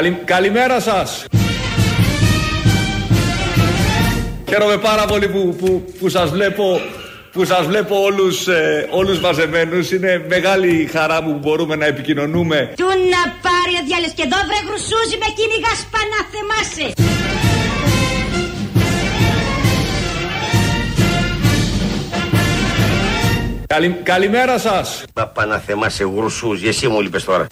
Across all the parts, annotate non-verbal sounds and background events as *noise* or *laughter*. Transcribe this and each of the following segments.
Καλη, καλημέρα σας. Χαίρομαι πάρα πολύ που, που, που σας βλέπω που σας βλέπω όλους, ε, όλους μαζεμένους. Είναι μεγάλη χαρά μου που μπορούμε να επικοινωνούμε. Του να πάρει ο διάλες και εδώ βρε γρουσούζι με κυνηγά σπανά θεμάσαι. Καλη, καλημέρα σας. Μα παναθεμάσαι γρουσούζι, εσύ μου λείπες τώρα.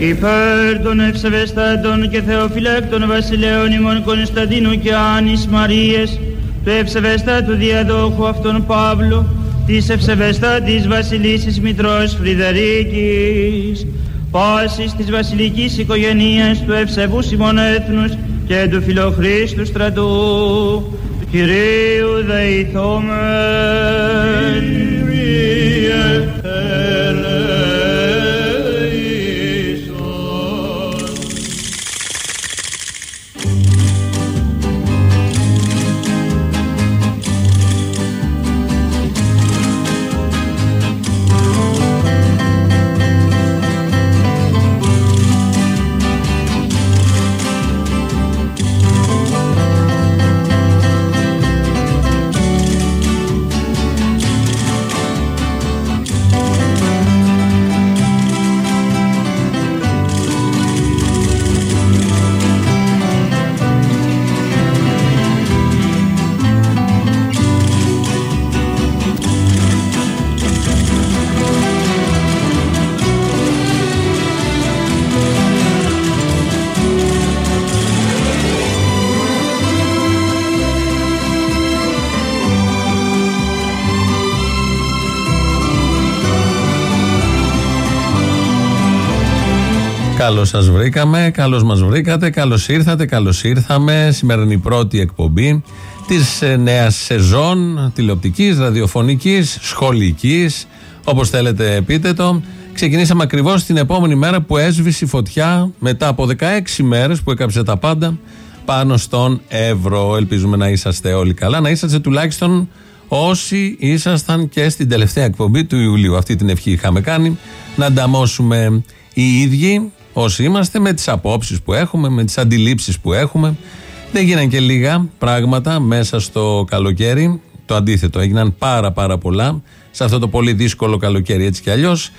Υπέρ των ευσεβεστάτων και θεοφυλάκτων βασιλέων ημών Κωνσταντίνου και Άνης Μαρίες, του ευσεβεστάτου διαδόχου αυτών Παύλου, της ευσεβεστάτης βασιλίσης Μητρός Φρυδερίκης, πάσης της βασιλικής οικογενείας του ευσεβούς ημών έθνους και του φιλοχρίστου στρατού, του Κυρίου δεηθόμεν. Σας βρήκαμε, καλώς μας βρήκατε, καλώς ήρθατε, καλώς ήρθαμε. Σήμερα είναι η πρώτη εκπομπή της ε, νέας σεζόν τηλεοπτικής, ραδιοφωνικής, σχολικής, όπως θέλετε πείτε το. Ξεκινήσαμε ακριβώς την επόμενη μέρα που έσβησε η φωτιά μετά από 16 μέρες που έκαψε τα πάντα πάνω στον Εύρο. Ελπίζουμε να είσαστε όλοι καλά, να είσαστε τουλάχιστον όσοι ήσασταν και στην τελευταία εκπομπή του Ιουλίου. Αυτή την ευχή είχαμε κάνει. Να ανταμώσουμε οι ίδιοι όσοι είμαστε, με τις απόψεις που έχουμε, με τις αντιλήψεις που έχουμε. Δεν γίναν και λίγα πράγματα μέσα στο καλοκαίρι. Το αντίθετο, έγιναν πάρα πάρα πολλά σε αυτό το πολύ δύσκολο καλοκαίρι έτσι κι αλλιώς.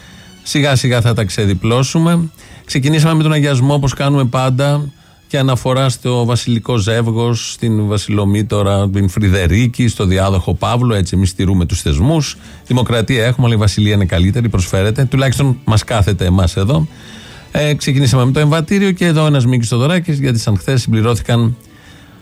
Σιγά σιγά θα τα ξεδιπλώσουμε. Ξεκινήσαμε με τον αγιασμό όπως κάνουμε πάντα και αναφορά στο βασιλικό ζεύγος, στην βασιλομήτωρα, την Φρυδερίκη, στο διάδοχο Παύλο. Έτσι, εμείς στηρούμε τους θεσμούς. Δημοκρατία έχουμε, αλλά η Βασιλεία είναι καλύτερη, προσφέρεται. Τουλάχιστον μας κάθεται εμάς εδώ. Ε, ξεκινήσαμε με το εμβατήριο και εδώ ένας Μίκης Θοδωράκης, γιατί σαν χθες συμπληρώθηκαν.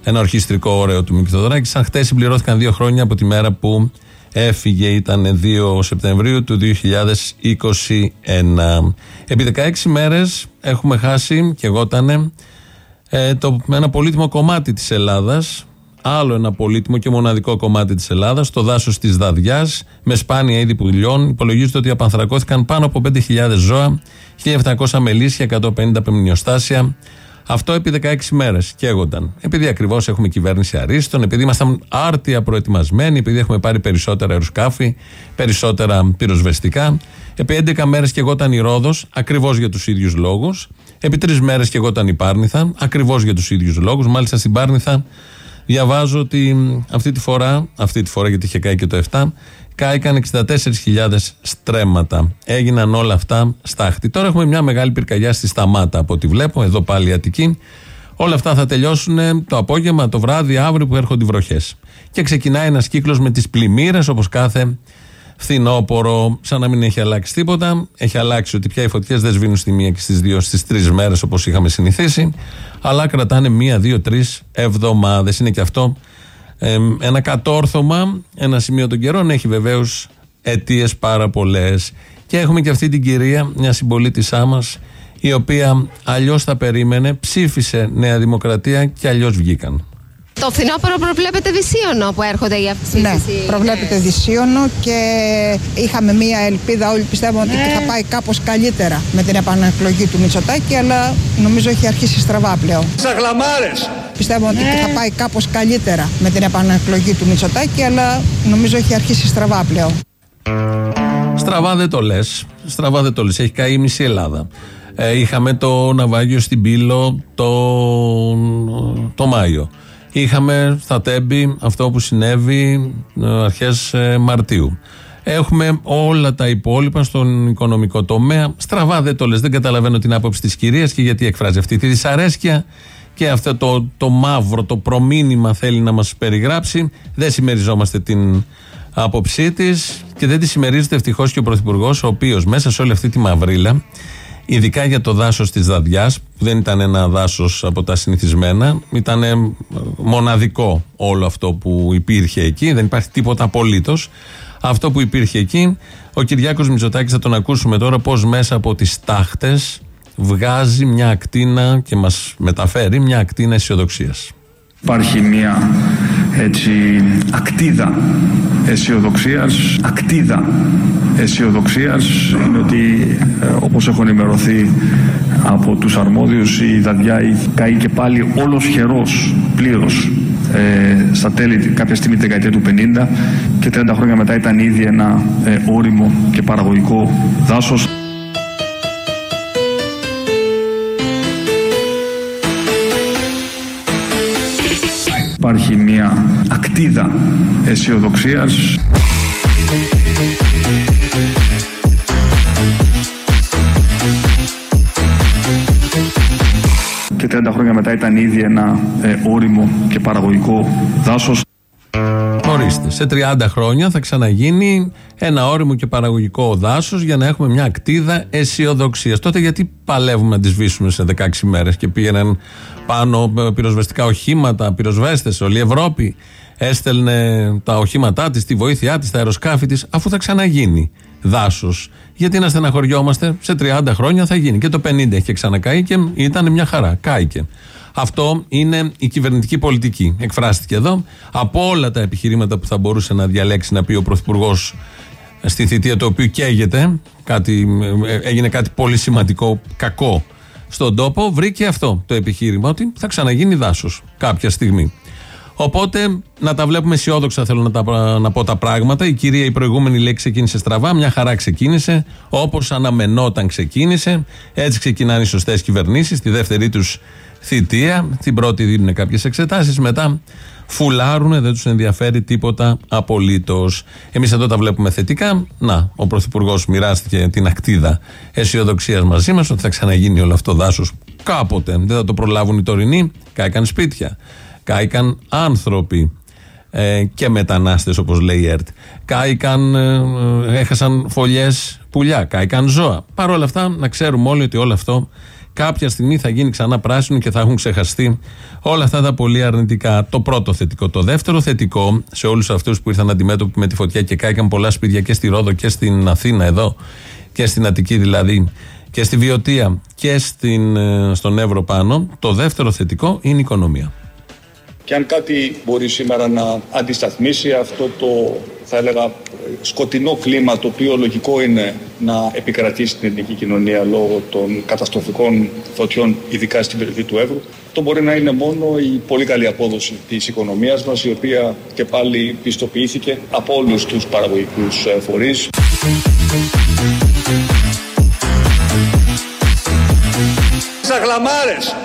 Ένα ορχιστρικό ωραίο του Μίκη Θοδωράκη. Σαν χθες συμπληρώθηκαν δύο χρόνια από τη μέρα που έφυγε, ήταν 2 Σεπτεμβρίου του 2021. Επί 16 μέρες έχουμε χάσει, και εγώ ήταν, ε, το, ένα πολύτιμο κομμάτι της Ελλάδας, άλλο ένα πολύτιμο και μοναδικό κομμάτι της Ελλάδας, το δάσος της Δαδιάς, με σπάνια είδη πουλιών. Υπολογίζεται ότι απανθρακώθηκαν πάνω από 5.000 ζώα, 1.700 μελίσια, 150 πεμνιοστάσια. Αυτό επί 16 μέρες καίγονταν. Επειδή ακριβώς έχουμε κυβέρνηση αρίστων, επειδή ήμασταν άρτια προετοιμασμένοι, επειδή έχουμε πάρει περισσότερα αεροσκάφη, περισσότερα πυροσβεστικά. Επί 11 μέρες καίγονταν η Ρόδος, ακριβώς για τους ίδιους λόγους. Επί τρεις μέρες καίγονταν η Πάρνηθα, ακριβώς για τους ίδιους λόγους. Μάλιστα στην Πάρνηθα διαβάζω ότι αυτή τη φορά, αυτή τη φορά γιατί είχε κάει και το 7, κάηκαν 64.000 στρέμματα. Έγιναν όλα αυτά στάχτη. Τώρα έχουμε μια μεγάλη πυρκαγιά στη Σταμάτα από ό,τι βλέπω, εδώ πάλι Αττική. Όλα αυτά θα τελειώσουν το απόγευμα, το βράδυ, αύριο που έρχονται οι βροχές. Και ξεκινάει ένας κύκλος με τις πλημμύρες όπως κάθε φθινόπωρο, σαν να μην έχει αλλάξει τίποτα. Έχει αλλάξει ότι πια οι φωτιές δεν σβήνουν στη μία και στις δύο, στις τρεις μέρες όπως είχαμε συνηθίσει, αλλά κρατάνε μία, δύο, τρεις εβδομάδες. Είναι και αυτό ένα κατόρθωμα, ένα σημείο των καιρών. Έχει βεβαίως αιτίες πάρα πολλές. Και έχουμε και αυτή την κυρία, μια συμπολίτησά μας, η οποία αλλιώς θα περίμενε, ψήφισε Νέα Δημοκρατία και αλλιώς βγήκαν. Το φθινόπωρο προβλέπεται δυσίωνο που έρχονται οι αυξήσεις. Ναι, προβλέπεται δυσίωνο και είχαμε μία ελπίδα. Όλοι πιστεύουμε ότι θα πάει κάπως καλύτερα με την επανεκλογή του Μητσοτάκη, αλλά νομίζω έχει αρχίσει στραβά πλέον. Σαχλαμάρε! Πιστεύω ότι θα πάει κάπως καλύτερα με την επανεκλογή του Μητσοτάκη, αλλά νομίζω έχει αρχίσει στραβά πλέον. Στραβά δεν το λες. Στραβά δεν το λες. Έχει καεί η μισή Ελλάδα. Ε, είχαμε το ναυάγιο στην Πύλο το, το Μάιο. Είχαμε στα Τέμπη αυτό που συνέβη ε, αρχές ε, Μαρτίου. Έχουμε όλα τα υπόλοιπα στον οικονομικό τομέα. Στραβά δεν το λες. Δεν καταλαβαίνω την άποψη της κυρίας και γιατί εκφράζει αυτή τη δυσαρέσκεια και αυτό το, το μαύρο, το προμήνυμα θέλει να μας περιγράψει. Δεν συμμεριζόμαστε την άποψή της και δεν τη συμμερίζεται ευτυχώς και ο Πρωθυπουργός, ο οποίος μέσα σε όλη αυτή τη μαυρίλα, ειδικά για το δάσος της Δαδιά, που δεν ήταν ένα δάσος από τα συνηθισμένα, ήταν μοναδικό όλο αυτό που υπήρχε εκεί, δεν υπάρχει τίποτα απολύτως. Αυτό που υπήρχε εκεί, ο Κυριάκος Μητσοτάκης θα τον ακούσουμε τώρα πώς μέσα από τις τάχτες βγάζει μια ακτίνα και μας μεταφέρει μια ακτίνα αισιοδοξίας. Υπάρχει μια έτσι ακτίδα αισιοδοξίας. Ακτίδα αισιοδοξίας είναι ότι ε, όπως έχω ενημερωθεί από τους αρμόδιους η Δαδιά καεί και πάλι όλος χερός πλήρως ε, στα τέλη κάποια στιγμή τη δεκαετία του 50 και 30 χρόνια μετά ήταν ήδη ένα ε, όριμο και παραγωγικό δάσος. Υπάρχει μια ακτίδα αισιοδοξίας. Και 30 χρόνια μετά ήταν ήδη ένα ε, όριμο και παραγωγικό δάσος. Ορίστε, σε 30 χρόνια θα ξαναγίνει ένα όριμο και παραγωγικό δάσος για να έχουμε μια ακτίδα αισιοδοξίας. Τότε γιατί παλεύουμε να τη σβήσουμε σε 16 μέρες και πήγαιναν πάνω πυροσβεστικά οχήματα, πυροσβέστες, όλη η Ευρώπη έστελνε τα οχήματά της, τη βοήθειά της, τα αεροσκάφη της, αφού θα ξαναγίνει δάσος. Γιατί να στεναχωριόμαστε, σε 30 χρόνια θα γίνει. Και το 50 έχει ξανακάει και ήταν μια χαρά. Κάηκε. Αυτό είναι η κυβερνητική πολιτική. Εκφράστηκε εδώ. Από όλα τα επιχειρήματα που θα μπορούσε να διαλέξει να πει ο Πρωθυπουργός στη θητεία του οποίου καίγεται, κάτι, ε, έγινε κάτι πολύ σημαντικό, κακό στον τόπο, βρήκε αυτό το επιχείρημα ότι θα ξαναγίνει δάσος κάποια στιγμή. Οπότε να τα βλέπουμε αισιόδοξα θέλω να, τα, να πω τα πράγματα. Η κυρία η προηγούμενη λέει ξεκίνησε στραβά, μια χαρά ξεκίνησε, όπως αναμενόταν ξεκίνησε. Έτσι ξεκινάνε οι σωστές κυβερνήσεις. Στη δεύτερη τους θητεία, την πρώτη δίνουν κάποιες εξετάσεις, μετά φουλάρουν, δεν τους ενδιαφέρει τίποτα απολύτως. Εμείς εδώ τα βλέπουμε θετικά. Να, ο Πρωθυπουργός μοιράστηκε την ακτίδα αισιοδοξίας μαζί μας ότι θα ξαναγίνει όλο αυτό δάσος κάποτε. Δεν θα το προλάβουν οι τωρινοί. Κάηκαν σπίτια. Κάηκαν άνθρωποι. Ε, και μετανάστες όπως λέει η ΕΡΤ κάηκαν, ε, ε, έχασαν φωλιές πουλιά, κάηκαν ζώα Παρ' όλα αυτά να ξέρουμε όλοι ότι όλο αυτό κάποια στιγμή θα γίνει ξανά πράσινο και θα έχουν ξεχαστεί όλα αυτά τα πολύ αρνητικά. Το πρώτο θετικό. Το δεύτερο θετικό σε όλους αυτούς που ήρθαν αντιμέτωποι με τη φωτιά και κάηκαν πολλά σπίτια και στη Ρόδο και στην Αθήνα εδώ και στην Αττική δηλαδή και στη Βιωτία και στην, στον Εύρο πάνω. Το δεύτερο θετικό είναι η οικονομία. Και αν κάτι μπορεί σήμερα να αντισταθμίσει αυτό το, θα έλεγα, σκοτεινό κλίμα το οποίο λογικό είναι να επικρατήσει στην ελληνική κοινωνία λόγω των καταστροφικών φωτιών, ειδικά στην περιοχή του Εύρου, αυτό μπορεί να είναι μόνο η πολύ καλή απόδοση της οικονομίας μας, η οποία και πάλι πιστοποιήθηκε από όλους τους παραγωγικούς ε, φορείς. Σαχλαμάρες!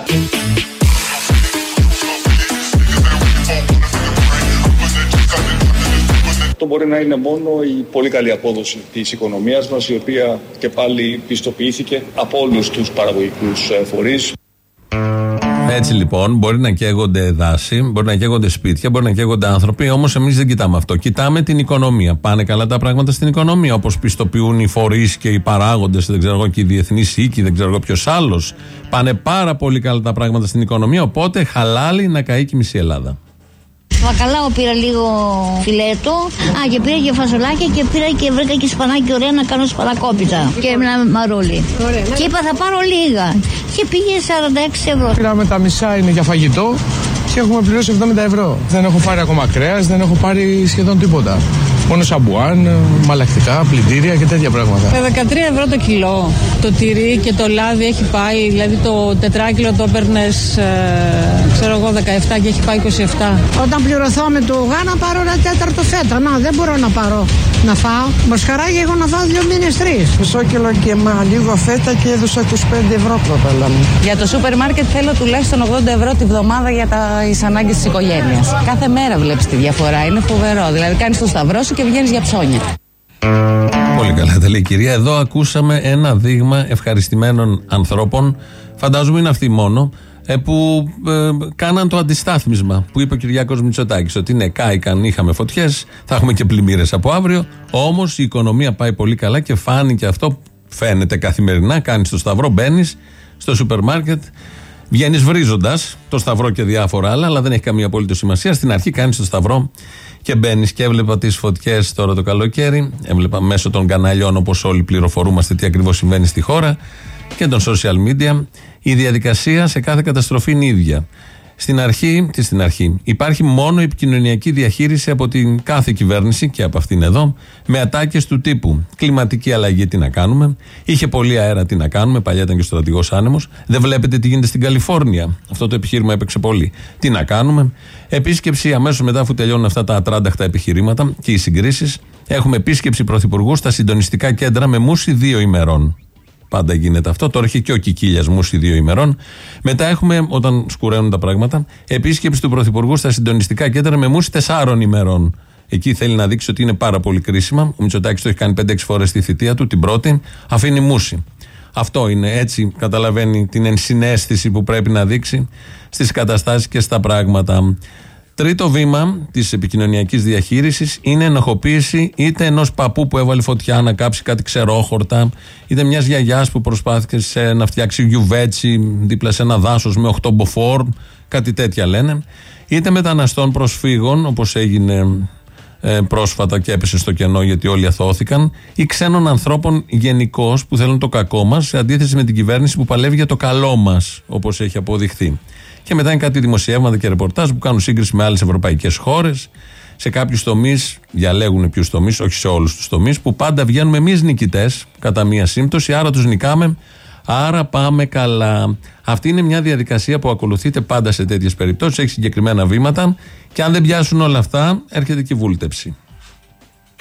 Αυτό μπορεί να είναι μόνο η πολύ καλή απόδοση της οικονομίας μας, η οποία και πάλι πιστοποιήθηκε από όλους τους παραγωγικούς ε, φορείς. Έτσι λοιπόν, μπορεί να καίγονται δάση, μπορεί να καίγονται σπίτια, μπορεί να καίγονται άνθρωποι, όμως εμείς δεν κοιτάμε αυτό. Κοιτάμε την οικονομία. Πάνε καλά τα πράγματα στην οικονομία, όπως πιστοποιούν οι φορείς και οι παράγοντες, δεν ξέρω εγώ και οι διεθνείς οίκοι, δεν ξέρω εγώ ποιος άλλος. Πάνε πάρα πολύ καλά τα πράγματα στην οικονομία, οπότε χαλάλη να καεί και η μισή Ελλάδα. Βακαλάο πήρα λίγο φιλέτο. Α, και πήρα και φασολάκια και πήρα και βρήκα και σπανάκι ωραία να κάνω σπανακόπιτα. Και ένα μαρούλι. Και είπα θα πάρω λίγα. Και πήγε 46 ευρώ. Πήραμε τα μισά είναι για φαγητό και έχουμε πληρώσει 70 ευρώ. Δεν έχω πάρει ακόμα κρέας, δεν έχω πάρει σχεδόν τίποτα. Μόνο σαμπουάν, μαλακτικά, πλυντήρια και τέτοια πράγματα. 13 ευρώ το κιλό. το τυρί και το λάδι έχει πάει, δηλαδή το τετράκιλο το έπαιρνες, ξέρω εγώ, 17 και έχει πάει 27. Όταν πληρωθώ με το γάνα πάρω ένα τέταρτο φέτα. Να, δεν μπορώ να πάρω να φάω. Μοσχαράγια έχω να φάω δύο μήνες τρεις. Μισό κιλό και μα λίγο φέτα και έδωσα 25 ευρώ πρώτα μου. Για το σούπερ μάρκετ θέλω τουλάχιστον 80 ευρώ τη βδομάδα για τα ανάγκες της οικογένειας. Κάθε μέρα βλέπεις τη διαφορά. Είναι φοβερό. Δηλαδή κάνεις το σταυρό σου και βγαίνεις για ψώνια. Πολύ καλά τα λέει η κυρία. Εδώ ακούσαμε ένα δείγμα ευχαριστημένων ανθρώπων. Φαντάζομαι είναι αυτοί μόνο. ε, Που ε, κάναν το αντιστάθμισμα που είπε ο Κυριάκος Μητσοτάκης ότι ναι κάηκαν, είχαμε φωτιές θα έχουμε και πλημμύρες από αύριο όμως η οικονομία πάει πολύ καλά και φάνηκε αυτό φαίνεται καθημερινά κάνεις το σταυρό, μπαίνεις στο σούπερ μάρκετ Βγαίνεις βρίζοντας το σταυρό και διάφορα άλλα, αλλά δεν έχει καμία απολύτω σημασία. Στην αρχή κάνεις το σταυρό και μπαίνεις. Και έβλεπα τις φωτιές τώρα το καλοκαίρι. Έβλεπα μέσω των καναλιών, όπως όλοι πληροφορούμαστε, τι ακριβώς συμβαίνει στη χώρα και των social media. Η διαδικασία σε κάθε καταστροφή είναι ίδια. Στην αρχή, τι στην αρχή, υπάρχει μόνο επικοινωνιακή διαχείριση από την κάθε κυβέρνηση και από αυτήν εδώ, με ατάκες του τύπου. Κλιματική αλλαγή, τι να κάνουμε. Είχε πολύ αέρα, τι να κάνουμε. Παλιά ήταν και ο στρατηγός άνεμος. Δεν βλέπετε τι γίνεται στην Καλιφόρνια. Αυτό το επιχείρημα έπαιξε πολύ. Τι να κάνουμε. Επίσκεψη αμέσως μετά, αφού τελειώνουν αυτά τα ατράνταχτα επιχειρήματα και οι συγκρίσεις, έχουμε επίσκεψη πρωθυπουργού στα συντονιστικά κέντρα με μουσι δύο ημερών. Πάντα γίνεται αυτό. Τώρα έχει και ο Κικίλια Μούση δύο ημερών. Μετά έχουμε, όταν σκουραίνουν τα πράγματα, επίσκεψη του Πρωθυπουργού στα συντονιστικά κέντρα με Μούση τεσσάρων ημερών. Εκεί θέλει να δείξει ότι είναι πάρα πολύ κρίσιμα. Ο Μητσοτάκης το έχει κάνει 5-6 φορές στη θητεία του. Την πρώτη αφήνει Μούση. Αυτό είναι. Έτσι καταλαβαίνει την ενσυναίσθηση που πρέπει να δείξει στις καταστάσεις και στα πράγματα. Τρίτο βήμα της επικοινωνιακής διαχείρισης είναι ενοχοποίηση είτε ενός παππού που έβαλε φωτιά να κάψει κάτι ξερόχορτα, είτε μιας γιαγιάς που προσπάθησε να φτιάξει γιουβέτσι δίπλα σε ένα δάσος με 8 μποφόρ, κάτι τέτοια λένε, είτε μεταναστών προσφύγων, όπως έγινε ε, πρόσφατα και έπεσε στο κενό γιατί όλοι αθώθηκαν, ή ξένων ανθρώπων γενικώς που θέλουν το κακό μας, σε αντίθεση με την κυβέρνηση που παλεύει για το καλό μας, όπως έχει αποδειχθεί. Και μετά είναι κάτι δημοσιεύματα και ρεπορτάζ που κάνουν σύγκριση με άλλες ευρωπαϊκές χώρες. Σε κάποιους τομείς, διαλέγουν ποιους τομείς, όχι σε όλους τους τομείς, που πάντα βγαίνουμε εμείς νικητές, κατά μία σύμπτωση, άρα τους νικάμε, άρα πάμε καλά. Αυτή είναι μια διαδικασία που ακολουθείται πάντα σε τέτοιες περιπτώσεις, έχει συγκεκριμένα βήματα και αν δεν πιάσουν όλα αυτά, έρχεται και η βούλτεψη.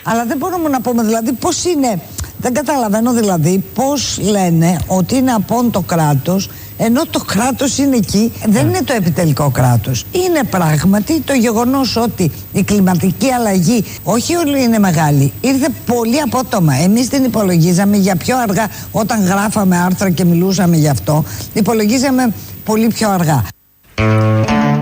Αλλά δεν μπορούμε να πούμε δηλαδή πώς είναι, δεν καταλαβαίνω δηλαδή πώς λένε ότι είναι απόν το κράτος ενώ το κράτος είναι εκεί, δεν είναι το επιτελικό κράτος. Είναι πράγματι το γεγονός ότι η κλιματική αλλαγή, όχι όλοι είναι μεγάλη, ήρθε πολύ απότομα. Εμείς την υπολογίζαμε για πιο αργά όταν γράφαμε άρθρα και μιλούσαμε γι' αυτό, υπολογίζαμε πολύ πιο αργά.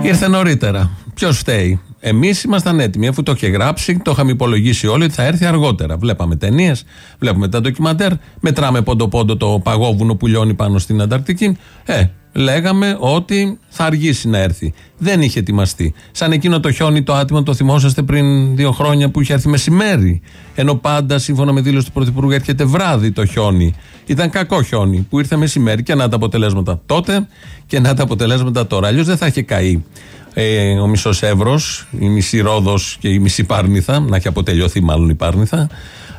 Ήρθε νωρίτερα. Ποιος φταίει; Εμείς ήμασταν έτοιμοι, αφού το είχε γράψει, το είχαμε υπολογίσει όλοι ότι θα έρθει αργότερα. Βλέπαμε ταινίες, βλέπουμε τα ντοκιμαντέρ, μετράμε πόντο-πόντο το παγόβουνο που λιώνει πάνω στην Ανταρκτική. Ε, λέγαμε ότι θα αργήσει να έρθει. Δεν είχε ετοιμαστεί. Σαν εκείνο το χιόνι το άτιμο, το θυμόσαστε πριν δύο χρόνια που είχε έρθει μεσημέρι. Ενώ πάντα, σύμφωνα με δήλωση του Πρωθυπουργού, έρχεται βράδυ το χιόνι. Ήταν κακό χιόνι που ήρθε μεσημέρι και να τα αποτελέσματα τότε και να τα αποτελέσματα τώρα. Αλλιώς δεν θα είχε καεί ε, ο μισός Εύρος, η μισή Ρόδος και η μισή Πάρνηθα, να έχει αποτελειωθεί μάλλον η Πάρνηθα,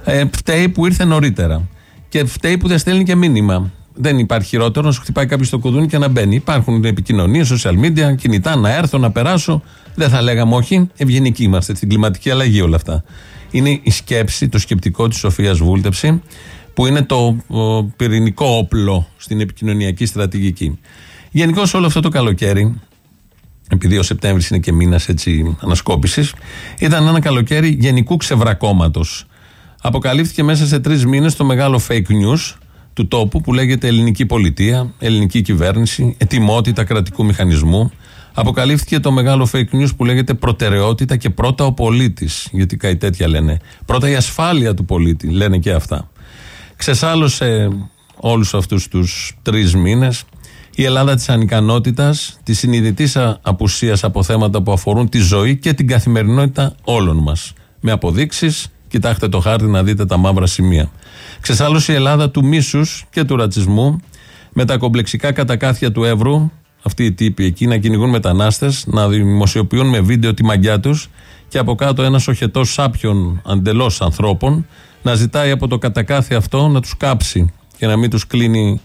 ε, φταίει που ήρθε νωρίτερα. Και φταίει που δεν στέλνει και μήνυμα. Δεν υπάρχει χειρότερο να σου χτυπάει κάποιος το κουδούνι και να μπαίνει. Υπάρχουν επικοινωνίες, social media, κινητά, να έρθω, να περάσω. Δεν θα λέγαμε όχι. Ευγενικοί είμαστε στην κλιματική αλλαγή όλα αυτά. Είναι η σκέψη, το σκεπτικό της Σοφίας Βούλτεψη, που είναι το ο, πυρηνικό όπλο στην επικοινωνιακή στρατηγική. Γενικώς όλο αυτό το καλοκαίρι, επειδή ο Σεπτέμβρης είναι και μήνας ανασκόπησης, ήταν ένα καλοκαίρι γενικού ξεβρακώματος. Αποκαλύφθηκε μέσα σε τρεις μήνες το μεγάλο fake news του τόπου που λέγεται ελληνική πολιτεία, ελληνική κυβέρνηση, ετοιμότητα κρατικού μηχανισμού. Αποκαλύφθηκε το μεγάλο fake news που λέγεται προτεραιότητα και πρώτα ο πολίτης. Γιατί κάτι τέτοια λένε. Πρώτα η ασφάλεια του πολίτη, λένε και αυτά. Ξεσάλωσε όλους αυτούς τους τρεις μήνες η Ελλάδα της ανικανότητας, της συνειδητής απουσίας από θέματα που αφορούν τη ζωή και την καθημερινότητα όλων μας. Με αποδείξεις, κοιτάξτε το χάρτη να δείτε τα μαύρα σημεία. Ξεσάλωσε η Ελλάδα του μίσους και του ρατσισμού, με τα κομπλεξικά κατακάθια του Εύρου, αυτοί οι τύποι εκεί, να κυνηγούν μετανάστες, να δημοσιοποιούν με βίντεο τη μαγιά τους και από κάτω ένας οχετός σάπιων αντελώς ανθρώπων να ζητάει από το κατακάθι αυτό να τους κάψει και να μην τους κλείνει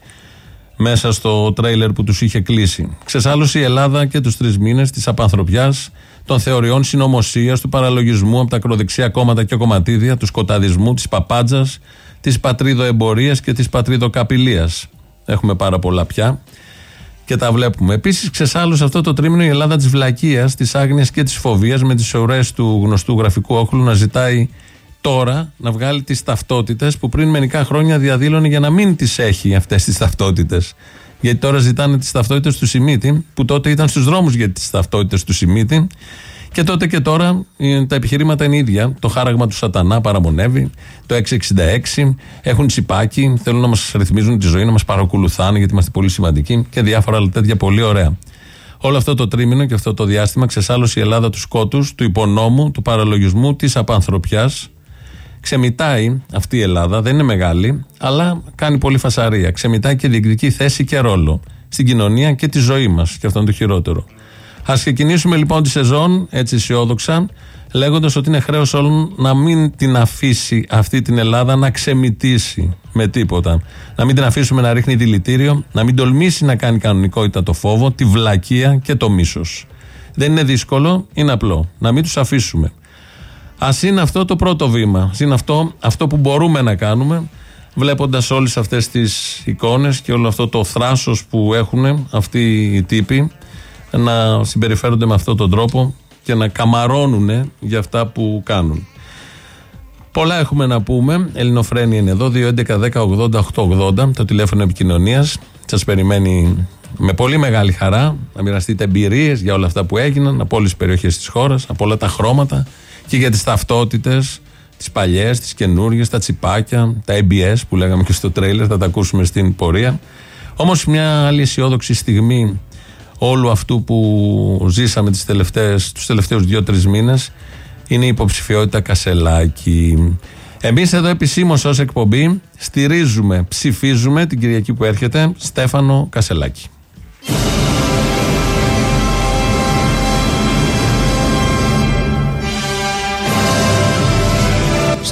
μέσα στο τρέιλερ που τους είχε κλείσει. Ξεσάλωσε η Ελλάδα και τους τρεις μήνες της απανθρωπιά, των θεωριών συνωμοσίας, του παραλογισμού από τα ακροδεξιά κόμματα και κομματίδια, του σκοταδισμού, της παπάντζας, της πατρίδοεμπορίας και της πατρίδοκαπηλείας. Έχουμε πάρα πολλά πια και τα βλέπουμε. Επίσης, ξεσάλωσε αυτό το τρίμηνο η Ελλάδα της βλακείας, της άγνοιας και της φοβίας με τις ωρέ του γνωστού γραφικού όχλου να ζητάει τώρα να βγάλει τις ταυτότητες που πριν μερικά χρόνια διαδήλωνε για να μην τις έχει αυτές τις ταυτότητες. Γιατί τώρα ζητάνε τις ταυτότητες του Σιμίτη, που τότε ήταν στους δρόμους για τις ταυτότητες του Σιμίτη. Και τότε και τώρα ε, τα επιχειρήματα είναι ίδια. Το χάραγμα του Σατανά παραμονεύει. Το 666 έχουν τσιπάκι. Θέλουν να μας ρυθμίζουν τη ζωή, να μας παρακολουθάνε γιατί είμαστε πολύ σημαντικοί και διάφορα άλλα τέτοια πολύ ωραία. Όλο αυτό το τρίμηνο και αυτό το διάστημα ξεσάλωσε η Ελλάδα τους σκότους, του υπονόμου, του παραλογισμού, της απανθρωπιάς. Ξεμητάει αυτή η Ελλάδα, δεν είναι μεγάλη, αλλά κάνει πολύ φασαρία. Ξεμητάει και διεκδικεί θέση και ρόλο στην κοινωνία και τη ζωή μας. Και αυτό είναι το χειρότερο. Α ξεκινήσουμε λοιπόν τη σεζόν έτσι αισιόδοξα, λέγοντας ότι είναι χρέος όλων να μην την αφήσει αυτή την Ελλάδα να ξεμητήσει με τίποτα. Να μην την αφήσουμε να ρίχνει δηλητήριο, να μην τολμήσει να κάνει κανονικότητα το φόβο, τη βλακεία και το μίσος. Δεν είναι δύσκολο, είναι απλό. Να μην τους αφήσουμε. Α είναι αυτό το πρώτο βήμα. Α είναι αυτό, αυτό που μπορούμε να κάνουμε, βλέποντας όλες αυτές τις εικόνες και όλο αυτό το θράσος που έχουν αυτοί οι τύποι να συμπεριφέρονται με αυτόν τον τρόπο και να καμαρώνουν για αυτά που κάνουν. Πολλά έχουμε να πούμε. Ελληνοφρένια είναι εδώ. 2.11.10.80.880 το τηλέφωνο επικοινωνίας. Σας περιμένει με πολύ μεγάλη χαρά να μοιραστείτε εμπειρίες για όλα αυτά που έγιναν από όλες τις περιοχές της χώρας, από όλα τα χρώματα και για τις ταυτότητες, τις παλιές, τις καινούριε, τα τσιπάκια, τα ABS που λέγαμε και στο τρέιλερ. Θα τα ακούσουμε στην πορεία. Όμως μια άλλη αισιόδοξη στιγμή όλου αυτού που ζήσαμε τις τελευταίες, τους τελευταίους δύο-τρεις μήνες είναι η υποψηφιότητα Κασελάκη. Εμείς εδώ επισήμως ως εκπομπή στηρίζουμε, ψηφίζουμε την Κυριακή που έρχεται Στέφανο Κασελάκη.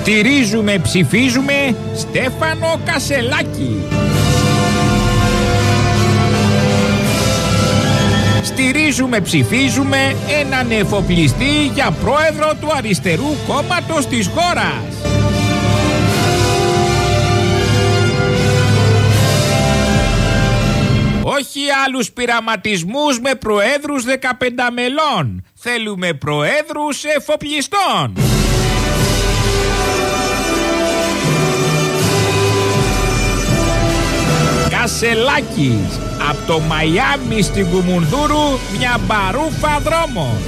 Στηρίζουμε, ψηφίζουμε Στέφανο Κασελάκη. στηρίζουμε, ψηφίζουμε έναν εφοπλιστή για πρόεδρο του αριστερού κόμματος της χώρας. Όχι άλλους πειραματισμούς με προέδρους 15 μελών. Θέλουμε προέδρους εφοπλιστών. Κασελάκης από το Μαϊάμι στην Κουμουνδούρου μια μπαρούφα δρόμος.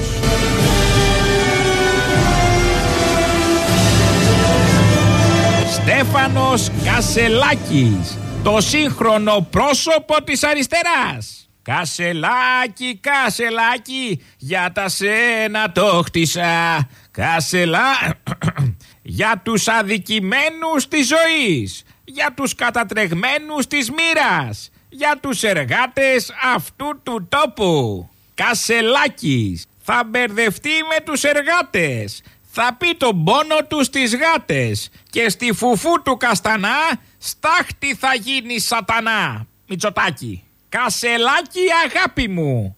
Στέφανος Κασελάκης, το σύγχρονο πρόσωπο της αριστεράς. Κασελάκι, κασελάκι, για τα σένα το χτίσα. Κασελά... *clears throat* για τους αδικημένους της ζωής. Για τους κατατρεγμένους της μοίρας για τους εργάτες αυτού του τόπου. Κασελάκης θα μπερδευτεί με τους εργάτες. Θα πει τον πόνο τους στις γάτες και στη φουφού του καστανά στάχτη θα γίνει σατανά. Μητσοτάκι. Κασελάκι αγάπη μου.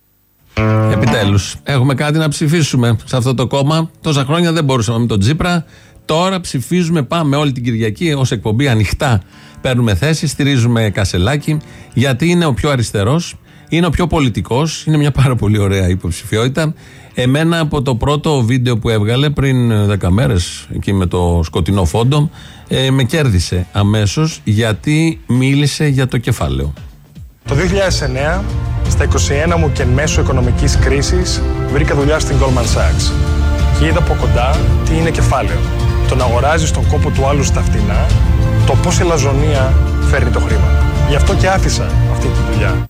Επιτέλους, έχουμε κάτι να ψηφίσουμε σε αυτό το κόμμα. Τόσα χρόνια δεν μπορούσαμε με τον Τζίπρα. Τώρα ψηφίζουμε, πάμε όλη την Κυριακή ως εκπομπή ανοιχτά παίρνουμε θέση, στηρίζουμε Κασελάκη, γιατί είναι ο πιο αριστερός, είναι ο πιο πολιτικός, είναι μια πάρα πολύ ωραία υποψηφιότητα. Εμένα από το πρώτο βίντεο που έβγαλε πριν 10 μέρες, εκεί με το σκοτεινό φόντο, ε, με κέρδισε αμέσως γιατί μίλησε για το κεφάλαιο. Το 2009, στα 21 μου και μέσω οικονομικής κρίσης, βρήκα δουλειά στην Goldman Sachs και είδα από κοντά τι είναι κεφάλαιο. Το να αγοράζει τον κόπο του άλλου στα φτηνά το πώς η λαζονία φέρνει το χρήμα. Γι' αυτό και άφησα αυτή τη δουλειά.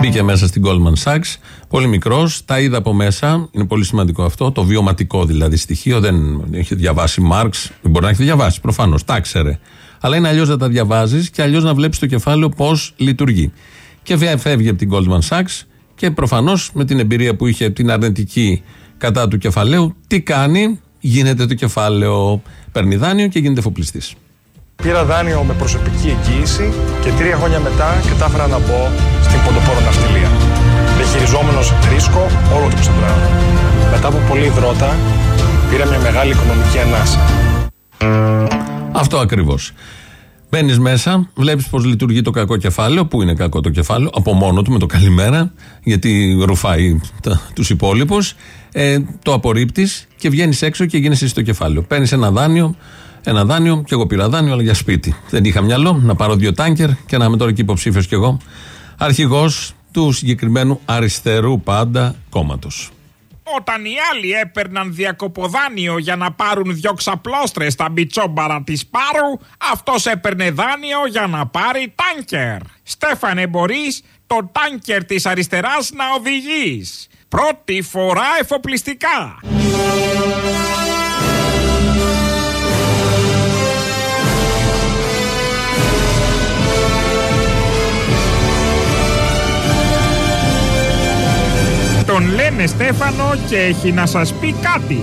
Μπήκε μέσα στην Goldman Sachs, πολύ μικρός, τα είδα από μέσα. Είναι πολύ σημαντικό αυτό, το βιωματικό δηλαδή στοιχείο. Δεν έχει διαβάσει Μάρξ, δεν μπορεί να έχει διαβάσει προφανώς, τα ξέρε. Αλλά είναι αλλιώς να τα διαβάζεις και αλλιώς να βλέπεις το κεφάλαιο πώς λειτουργεί. Και φεύγει από την Goldman Sachs και προφανώς με την εμπειρία που είχε την αρνητική κατά του κεφαλαίου, τι κάνει, γίνεται το κεφάλαιο, παίρνει δάνειο και γίνεται εφοπλιστής. Πήρα δάνειο με προσωπική εγγύηση και τρία χρόνια μετά κατάφερα να μπω στην ποντοπόρο ναυτιλία. Διαχειριζόμενος ρίσκο όλο το ψευδράδο. Μετά από πολλή δρότα πήρα μια μεγάλη οικονομική ανάσα. Αυτό ακριβώς. Μπαίνεις μέσα, βλέπεις πώ λειτουργεί το κακό κεφάλαιο. Πού είναι κακό το κεφάλαιο, από μόνο του με το καλημέρα, γιατί ρουφάει τους υπόλοιπους. Ε, το απορρίπτεις και βγαίνεις έξω και γίνεσαι στο κεφάλαιο. Παίρνεις ένα δάνειο, ένα δάνειο, και εγώ πήρα δάνειο, αλλά για σπίτι. Δεν είχα μυαλό να πάρω δύο τάγκερ και να είμαι τώρα και υποψήφιος κι εγώ. Αρχηγός του συγκεκριμένου αριστερού πάντα κόμματος. Όταν οι άλλοι έπαιρναν διακοποδάνειο για να πάρουν δυο ξαπλώστρες στα μπιτσόμπαρα της Πάρου, αυτός έπαιρνε δάνειο για να πάρει τάνκερ. Στέφανε, μπορείς το τάνκερ της αριστεράς να οδηγείς. Πρώτη φορά εφοπλιστικά. Τον λένε Στέφανο και έχει να σας πει κάτι.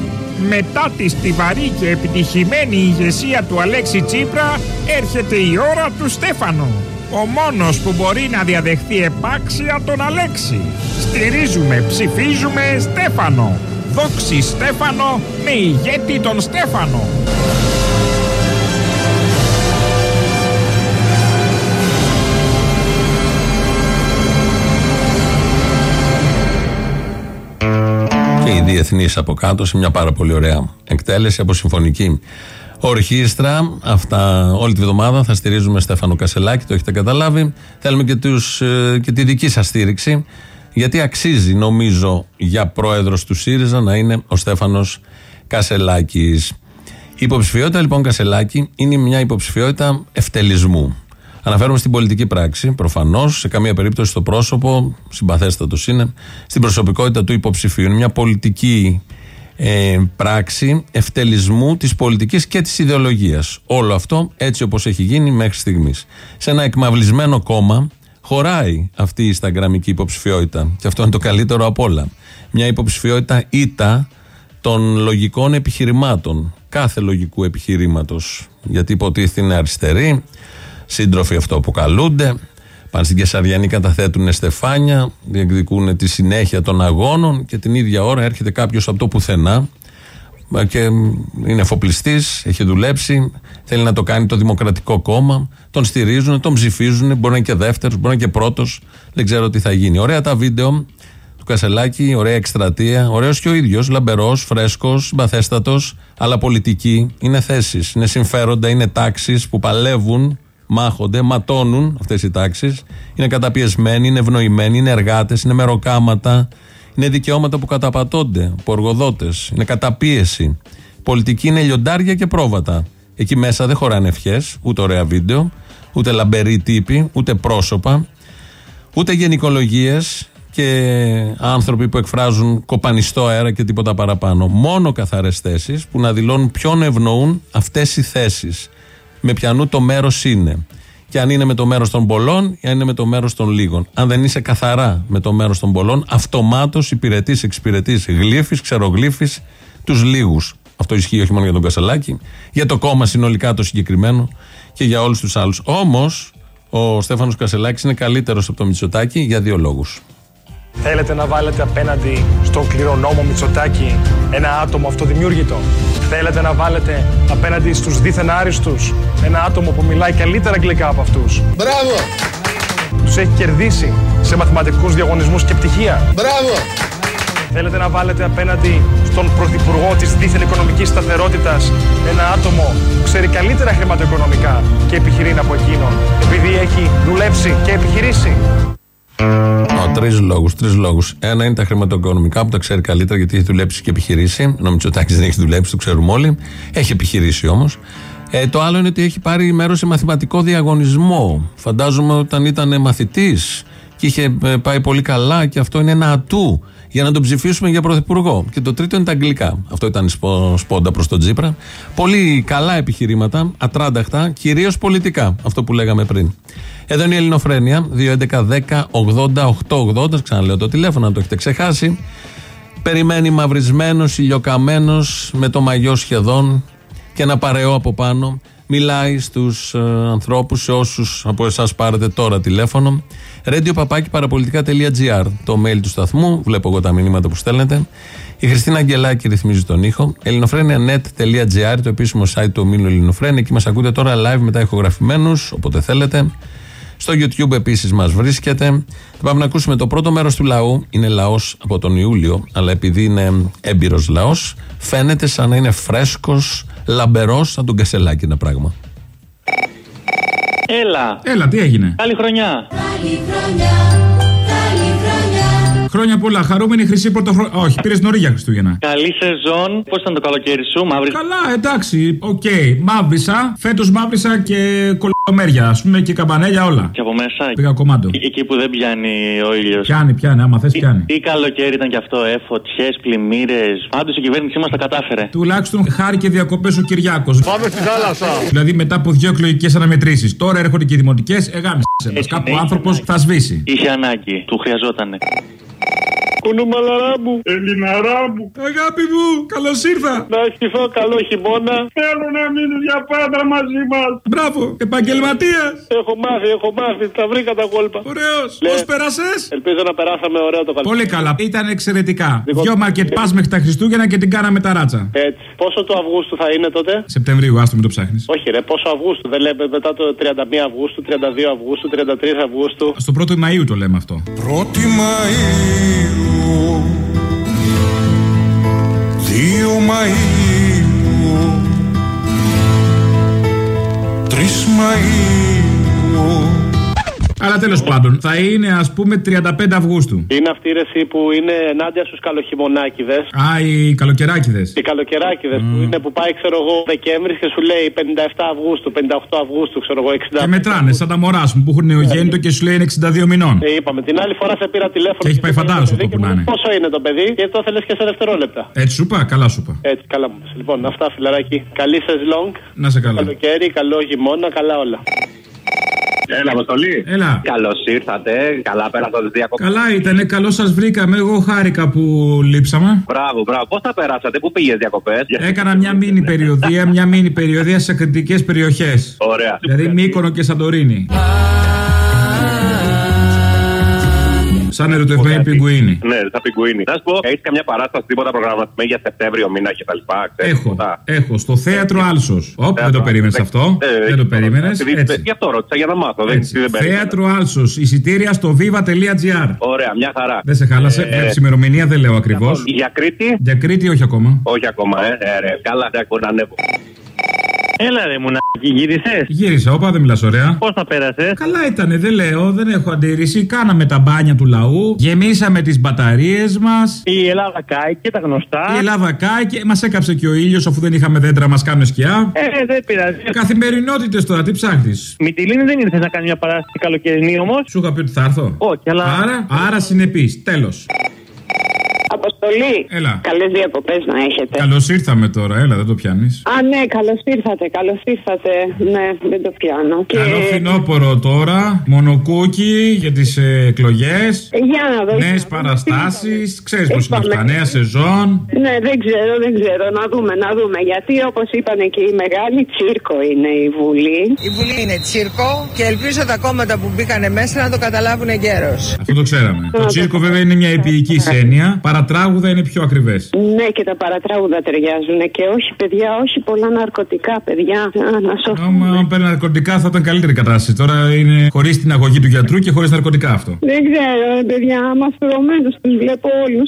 Μετά τη στιβαρή και επιτυχημένη ηγεσία του Αλέξη Τσίπρα έρχεται η ώρα του Στέφανο. Ο μόνος που μπορεί να διαδεχθεί επάξια τον Αλέξη. Στηρίζουμε, ψηφίζουμε Στέφανο. Δόξη Στέφανο με ηγέτη τον Στέφανο. Και οι διεθνεί από κάτω σε μια πάρα πολύ ωραία εκτέλεση από συμφωνική ορχήστρα. Αυτά όλη τη βδομάδα θα στηρίζουμε Στέφανο Κασελάκη, το έχετε καταλάβει. Θέλουμε και, τους, ε, και τη δική σας στήριξη, γιατί αξίζει νομίζω για πρόεδρος του ΣΥΡΙΖΑ να είναι ο Στέφανος Κασελάκης. Η υποψηφιότητα λοιπόν Κασελάκη είναι μια υποψηφιότητα ευτελισμού. Αναφέρομαι στην πολιτική πράξη, προφανώς, σε καμία περίπτωση στο πρόσωπο, συμπαθέστατο είναι, στην προσωπικότητα του υποψηφίου. Είναι μια πολιτική ε, πράξη ευτελισμού της πολιτικής και της ιδεολογίας. Όλο αυτό έτσι όπως έχει γίνει μέχρι στιγμής. Σε ένα εκμαυλισμένο κόμμα χωράει αυτή η Instagramική υποψηφιότητα. Και αυτό είναι το καλύτερο από όλα. Μια υποψηφιότητα ήττα των λογικών επιχειρημάτων. Κάθε λογικού επιχειρήματος. Γιατί υποτίθεται είναι αριστερή, σύντροφοι αυτό που καλούνται. Πάνε στην Κεσαριανή, καταθέτουν στεφάνια, διεκδικούν τη συνέχεια των αγώνων και την ίδια ώρα έρχεται κάποιος από το πουθενά και είναι εφοπλιστής, έχει δουλέψει, θέλει να το κάνει το Δημοκρατικό Κόμμα. Τον στηρίζουν, τον ψηφίζουν, μπορεί να είναι και δεύτερος, μπορεί να είναι και πρώτος. Δεν ξέρω τι θα γίνει. Ωραία τα βίντεο του Κασελάκη, ωραία εκστρατεία, ωραίος και ο ίδιος, λαμπερός, φρέσκος, συμπαθέστατο, αλλά πολιτική. Είναι θέσεις, είναι συμφέροντα, είναι τάξεις που παλεύουν μάχονται, ματώνουν αυτές οι τάξεις. Είναι καταπιεσμένοι, είναι ευνοημένοι, είναι εργάτες, είναι μεροκάματα. Είναι δικαιώματα που καταπατώνται από εργοδότε. Είναι καταπίεση. Πολιτική είναι λιοντάρια και πρόβατα. Εκεί μέσα δεν χωράνε ευχές, ούτε ωραία βίντεο, ούτε λαμπεροί τύποι, ούτε πρόσωπα, ούτε γενικολογίες και άνθρωποι που εκφράζουν κοπανιστό αέρα και τίποτα παραπάνω. Μόνο καθαρές θέσεις που να δηλώνουν ποιον ευνοούν αυτές οι θέσεις με πιανού το μέρος είναι. Και αν είναι με το μέρος των πολλών ή αν είναι με το μέρος των λίγων. Αν δεν είσαι καθαρά με το μέρος των πολλών, αυτομάτως υπηρετείς, εξυπηρετείς, γλύφεις, ξερογλύφεις τους λίγους. Αυτό ισχύει όχι μόνο για τον Κασελάκη, για το κόμμα συνολικά το συγκεκριμένο και για όλους τους άλλους. Όμως, ο Στέφανος Κασελάκης είναι καλύτερος από το Μητσοτάκη για δύο λόγους. Θέλετε να βάλετε απέναντι στον κληρονόμο Μητσοτάκη ένα άτομο αυτοδημιούργητο; Θέλετε να βάλετε απέναντι στους δίθεν άριστους ένα άτομο που μιλάει καλύτερα αγγλικά από αυτούς; Μπράβο! Τους έχει κερδίσει σε μαθηματικούς διαγωνισμούς και πτυχία; Μπράβο! Θέλετε να βάλετε απέναντι στον Πρωθυπουργό της δίθεν οικονομικής σταθερότητας ένα άτομο που ξέρει καλύτερα χρηματοοικονομικά και επιχειρεί από εκείνον επειδή έχει δουλέψει και επιχειρήσει; Τρεις λόγους. Τρεις λόγους. Ένα είναι τα χρηματοοικονομικά που τα ξέρει καλύτερα γιατί έχει δουλέψει και επιχειρήσει. Ενώ Μητσοτάκη δεν έχει δουλέψει, το ξέρουμε όλοι. Έχει επιχειρήσει όμως. Ε, το άλλο είναι ότι έχει πάρει μέρος σε μαθηματικό διαγωνισμό. Φαντάζομαι όταν ήταν μαθητής και είχε ε, πάει πολύ καλά και αυτό είναι ένα ατού για να τον ψηφίσουμε για πρωθυπουργό. Και το τρίτο είναι τα αγγλικά. Αυτό ήταν η σπόντα προς τον Τζίπρα. Πολύ καλά επιχειρήματα, ατράνταχτα, κυρίως πολιτικά. Αυτό που λέγαμε πριν. Εδώ είναι η Ελληνοφρένεια. 2.11.10.80.880. Ξαναλέω το τηλέφωνο, αν το έχετε ξεχάσει. Περιμένει μαυρισμένος, ηλιοκαμένο, με το μαγιό σχεδόν και ένα παρεό από πάνω μιλάει στους ανθρώπους, σε όσους από εσάς πάρετε τώρα τηλέφωνο. Radio παραπολιτικά.gr το mail του σταθμού. Βλέπω εγώ τα μηνύματα που στέλνετε. Η Χριστίνα Αγγελάκη ρυθμίζει τον ήχο. ελληνοφρένια.net.gr το επίσημο site του ομίλου Ελληνοφρένια. Εκεί μας ακούτε τώρα live μετά ηχογραφημένους, όποτε θέλετε. Στο YouTube επίσης μας βρίσκεται. Θα πάμε να ακούσουμε το πρώτο μέρος του λαού. Είναι λαός από τον Ιούλιο, αλλά επειδή είναι έμπειρος λαός, φαίνεται σαν να είναι φρέσκος, λαμπερός, σαν τον Κασελάκη ένα πράγμα. Έλα. Έλα, τι έγινε; Καλή χρονιά. Καλή χρονιά. Χρόνια πολλά. Χαρούμενη χρυσή πρωτοχρονιά. Όχι, πήρες νωρίς για Χριστούγεννα. Καλή σεζόν. Πώς ήταν το καλοκαίρι σου, μαύρης; Καλά, εντάξει. OK. Okay. Μαύρισα. Φέτος μαύρισα και κολομέρια. Α πούμε και καμπανέλια όλα. Και από μέσα; Πήγα κομμάτο. Εκεί που δεν πιάνει ο ήλιος. Πιάνει, πιάνει. Άμα θες, πιάνει. Τι καλοκαίρι ήταν κι αυτό, ε; Φωτιές, πλημμύρες. Πάντως η κυβέρνησή μας τα κατάφερε. Τουλάχιστον χάρη και διακοπές ο Κυριάκος. Πάμε στη θάλασσα. Δηλαδή μετά από δύο εκλογικές αναμετρήσεις. Τώρα έρχονται και οι δημοτικέ. Εγάμισε. Κάπου ο άνθρωπος θα σβήσει. Είχε ανάγκη. Του χρειαζότανε. Κουνούμαλαρά μου, Ελληναρά μου. Αγάπη μου, καλώς ήρθα. Να ευχηθώ καλό χειμώνα. Θέλω να μείνει για πάντα μαζί μας. Μπράβο, επαγγελματίας. Έχω μάθει, έχω μάθει, τα βρήκα τα κόλπα. Ωραίος. Πώς πέρασες; Ελπίζω να περάσαμε ωραίο το καλοκαίρι. Πολύ καλά, ήταν εξαιρετικά. Δυο μαρκετ πας μέχρι τα Χριστούγεννα και την κάναμε τα ράτσα. Έτσι. Πόσο του Αυγούστου θα είναι τότε; Σεπτεμβρίου, άστο με το ψάχνεις. Όχι, ρε, πόσο Αυγούστου; Δεν λέμε μετά το 31 Αυγούστου, 32 Αυγούστου, 33 Αυγούστου. Στο 1η Μαου το λέμε αυτό. 1η Μαου Δύο Μαΐου. Τρεις Μαΐου αλλά τέλος πάντων, θα είναι ας πούμε 35 Αυγούστου. Είναι αυτή η ρεσί που είναι ενάντια στους καλοχειμωνάκιδε. Α, οι καλοκαιράκιδε. Οι καλοκαιράκιδε mm. που είναι που πάει, ξέρω εγώ, Δεκέμβρη και σου λέει 57 Αυγούστου, 58 Αυγούστου, ξέρω εγώ, 60. Και μετράνε, σαν τα μωρά μου που έχουν νεογέννητο και σου λέει είναι 62 μηνών. Ε, είπαμε. Την άλλη φορά σε πήρα τηλέφωνο. Και έχει πάει φαντάρο αυτό που να είναι. Πόσο είναι το παιδί και το θέλει και σε δευτερόλεπτα. Έτσι σου είπα, καλά σου είπα. Έτσι, καλά μου. Λοιπόν, αυτά φιλαράκι. Καλή σεζλόγκ. Να σε καλά. Καλοκαίρι, καλό χειμώνα, καλά όλα. Έλα, Αποστολή. Έλα. Καλώς ήρθατε. Καλά πέρα το διακοπές. Καλά ήταν, καλώς σας βρήκαμε. Εγώ χάρηκα που λείψαμε. Μπράβο, μπράβο. Πώς τα περάσατε, πού πήγες διακοπές; Έκανα μια μήνυ περιοδία, μια μήνυ περιοδία σε κριτικές περιοχές. Ωραία. Δηλαδή Μύκονο και Σαντορίνη. Σαν ερωτευμένη πιγκουίνη. Ναι, σαν πιγκουίνη. Να σου πω, έχεις καμιά παράσταση τίποτα προγραμματισμένη για Σεπτέμβριο μήνα κτλ. Έχω. Έχω. Στο θέατρο Άλσος. Όπ, δεν το περίμενες αυτό; Δεν το περίμενες; Γι' αυτό ρώτησα για να μάθω. Θέατρο Άλσος. Εισιτήρια στο viva.gr. Ωραία, μια χαρά. Δεν σε χάλασε. Βλέπει ημερομηνία, δεν λέω ακριβώς. Για Κρήτη; Για Κρήτη, όχι ακόμα. Όχι ακόμα, ε. Καλά, δεν να ανέβω. Έλα ρε μουνάκι, γύρισες; Γύρισα, όπα δεν μιλάς ωραία. Πώς θα πέρασες; Καλά ήτανε, δεν λέω, δεν έχω αντίρρηση. Κάναμε τα μπάνια του λαού, γεμίσαμε τις μπαταρίες μας. Η Ελλάδα και τα γνωστά. Η Ελλάδα και μας έκαψε και ο ήλιος αφού δεν είχαμε δέντρα, μας κάνουν σκιά. Ε, δεν πειράζει. Καθημερινότητες τώρα, τι ψάχνεις; Μητυλίνη δεν ήρθες να κάνεις μια παράσταση καλοκαιρινή όμως; Σου είχα πει ότι θα έρθω. Όχι, αλλά. Άρα, άρα συνεπή. Τέλος. Αποστολή. Έλα. Καλές διακοπές να έχετε. Καλώς ήρθαμε τώρα, έλα, δεν το πιάνεις. Α, ναι, καλώς ήρθατε, καλώς ήρθατε. Ναι, δεν το πιάνω. Καλό και... φθινόπωρο τώρα, μονοκούκι για τις ε, εκλογές. Για να δω. Νέες παραστάσεις, ξέρεις πώς είναι αυτά, νέα σεζόν. Ναι, δεν ξέρω, δεν ξέρω. Να δούμε, να δούμε. Γιατί όπως είπαν και οι μεγάλοι, τσίρκο είναι η Βουλή. Η Βουλή είναι τσίρκο και ελπίζω τα κόμματα που μπήκανε μέσα να το καταλάβουν εγκαίρως. Αυτό το ξέραμε. το τσίρκο βέβαια είναι μια επίοικη έννοια. Παρατράγουδα είναι πιο ακριβές. Ναι, και τα παρατράγουδα ταιριάζουν. Και όχι, παιδιά, όχι πολλά ναρκωτικά, παιδιά. Να σώθουμε. Αν παίρνει ναρκωτικά θα ήταν καλύτερη κατάσταση. Τώρα είναι χωρίς την αγωγή του γιατρού και χωρίς ναρκωτικά αυτό. Δεν ξέρω, παιδιά, άμα τους βλέπω όλους.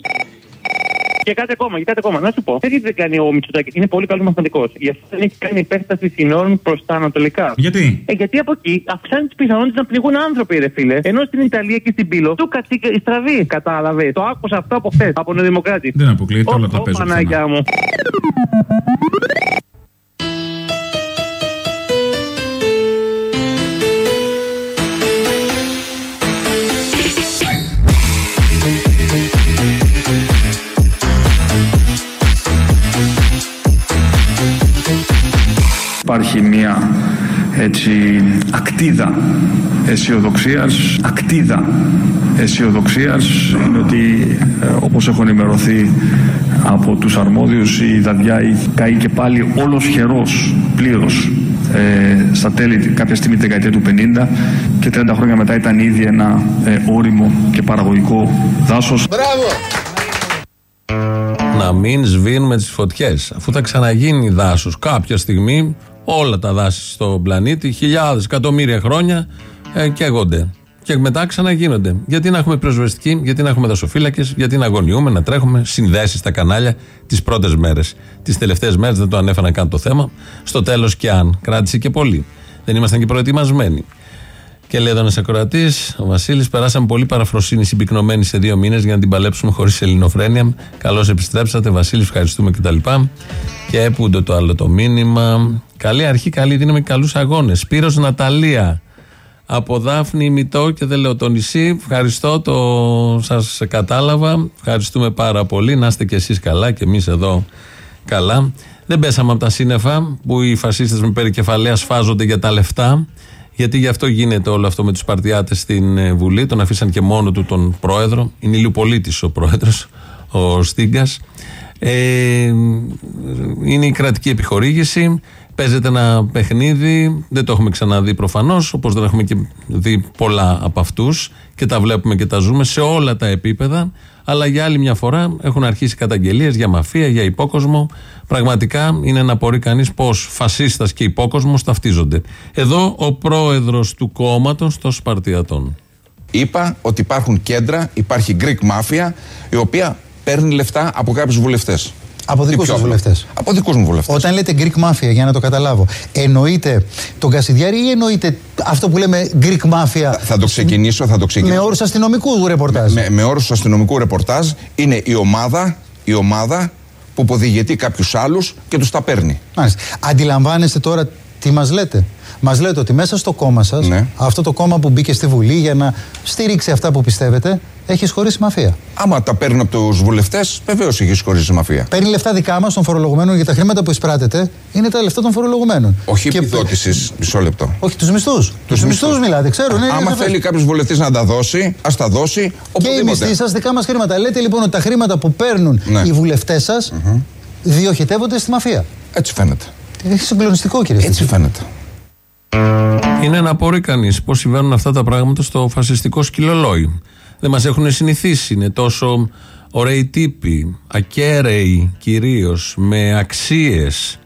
Και κάτι ακόμα, και κάτι ακόμα. Να σου πω. Γιατί δεν κάνει ο Μητσοτάκης. Είναι πολύ καλός μαθηματικός. Γι' αυτό δεν έχει κάνει υπέρσταση συνόρων προς τα ανατολικά. Γιατί; Ε, γιατί από εκεί αυξάνει τις πιθανότητες να πνιγούν άνθρωποι, ρε φίλε. Ενώ στην Ιταλία και στην Πύλο του κατσίκα στραβή. Κατάλαβε. Το άκουσα αυτό από χθες. Από Νεοδημοκράτη. Δεν αποκλείεται, όλα τα παίζω. μου. Υπάρχει μια έτσι ακτίδα αισιοδοξίας, ακτίδα αισιοδοξίας είναι ότι ε, όπως έχω ενημερωθεί από τους αρμόδιους η Δαδιά καεί και πάλι όλος χερός πλήρως ε, στα τέλη κάποια στιγμή τη δεκαετία του 50 και 30 χρόνια μετά ήταν ήδη ένα ε, όριμο και παραγωγικό δάσος. Να μην σβήνουμε τις φωτιές. Αφού θα ξαναγίνει δάσος κάποια στιγμή, όλα τα δάση στον πλανήτη, χιλιάδες, εκατομμύρια χρόνια ε, καίγονται. Και μετά ξαναγίνονται. Γιατί να έχουμε πυροσβεστική, γιατί να έχουμε δασοφύλακες, γιατί να αγωνιούμε, να τρέχουμε συνδέσεις στα κανάλια τις πρώτες μέρες. Τις τελευταίες μέρες δεν το ανέφεραν καν το θέμα. Στο τέλος και αν. Κράτησε και πολύ. Δεν ήμασταν και προετοιμασμένοι. Και λέει εδώ ένας ακροατής, ο Βασίλης, περάσαμε πολύ παραφροσύνη συμπυκνωμένη σε δύο μήνες για να την παλέψουμε χωρίς ελληνοφρένεια. Καλώς επιστρέψατε, Βασίλη, ευχαριστούμε κτλ. Και, και έπουντο το άλλο το μήνυμα. Καλή αρχή, καλή δύναμη, καλούς αγώνες. Σπύρος Ναταλία. Από Δάφνη Μητό και δεν λέω το νησί. Ευχαριστώ, το σας κατάλαβα. Ευχαριστούμε πάρα πολύ. Να είστε κι εσείς καλά και εμείς εδώ καλά. Δεν πέσαμε από τα σύννεφα που οι φασίστες με περικεφαλαία σφάζονται για τα λεφτά. Γιατί γι' αυτό γίνεται όλο αυτό με τους Παρτιάτε στην ε, Βουλή. Τον αφήσαν και μόνο του τον πρόεδρο. Είναι ηλιοπολίτη ο πρόεδρος, ο Στίγκας. Ε, είναι η κρατική επιχορήγηση. Παίζεται ένα παιχνίδι, δεν το έχουμε ξαναδεί προφανώς, όπως δεν έχουμε και δει πολλά από αυτούς και τα βλέπουμε και τα ζούμε σε όλα τα επίπεδα. Αλλά για άλλη μια φορά έχουν αρχίσει καταγγελίες για μαφία, για υπόκοσμο. Πραγματικά είναι να απορεί κανείς πώς φασίστας και υπόκοσμος ταυτίζονται. Εδώ ο πρόεδρος του κόμματος των Σπαρτιατών. Είπα ότι υπάρχουν κέντρα, υπάρχει Greek Mafia, η οποία παίρνει λεφτά από κάποιους βουλευτές. Από δικούς σα βουλευτές. Από δικούς μου βουλευτές. Όταν λέτε Greek Mafia, για να το καταλάβω, εννοείται τον Κασιδιάρη ή εννοείται αυτό που λέμε Greek Mafia. Θα το ξεκινήσω, θα το ξεκινήσω. Με όρους αστυνομικού ρεπορτάζ; Με, με, με όρους αστυνομικού ρεπορτάζ είναι η ομάδα, η ομάδα που αποδηγετεί κάποιους άλλους και τους τα παίρνει. Μάλιστα. Αντιλαμβάνεστε τώρα τι μας λέτε; Μας λέτε ότι μέσα στο κόμμα σας, Ναι. αυτό το κόμμα που μπήκε στη Βουλή για να στηρίξει αυτά που πιστεύετε, έχεις χωρίσει μαφία. Άμα τα παίρνουν από τους βουλευτές, βεβαίως έχεις χωρίσει μαφία. Παίρνει λεφτά δικά μας των φορολογουμένων για τα χρήματα που εισπράτεται, είναι τα λεφτά των φορολογουμένων. Όχι Και- επιδότησης, μισό λεπτό. Όχι, τους μισθούς. Τους μισθούς μιλάτε, ξέρω. Ναι, Άμα ναι, θέλει κάποιος βουλευτής να τα δώσει, ας τα δώσει. Και οι οπουδήποτε. μισθοί σας, δικά μας χρήματα. Λέτε λοιπόν ότι τα χρήματα που παίρνουν Ναι. οι βουλευτές σας διοχετεύονται στη μαφία. Έτσι φαίνεται. Είναι συγκλονιστικό, κύριε Έτσι φαίνεται. Είναι να απορεί κανείς πώ συμβαίνουν αυτά τα πράγματα στο φασιστικό σκυλολόι. Δεν μας έχουν συνηθίσει. Είναι τόσο ωραίοι τύποι, ακέραιοι κυρίως, με αξίες.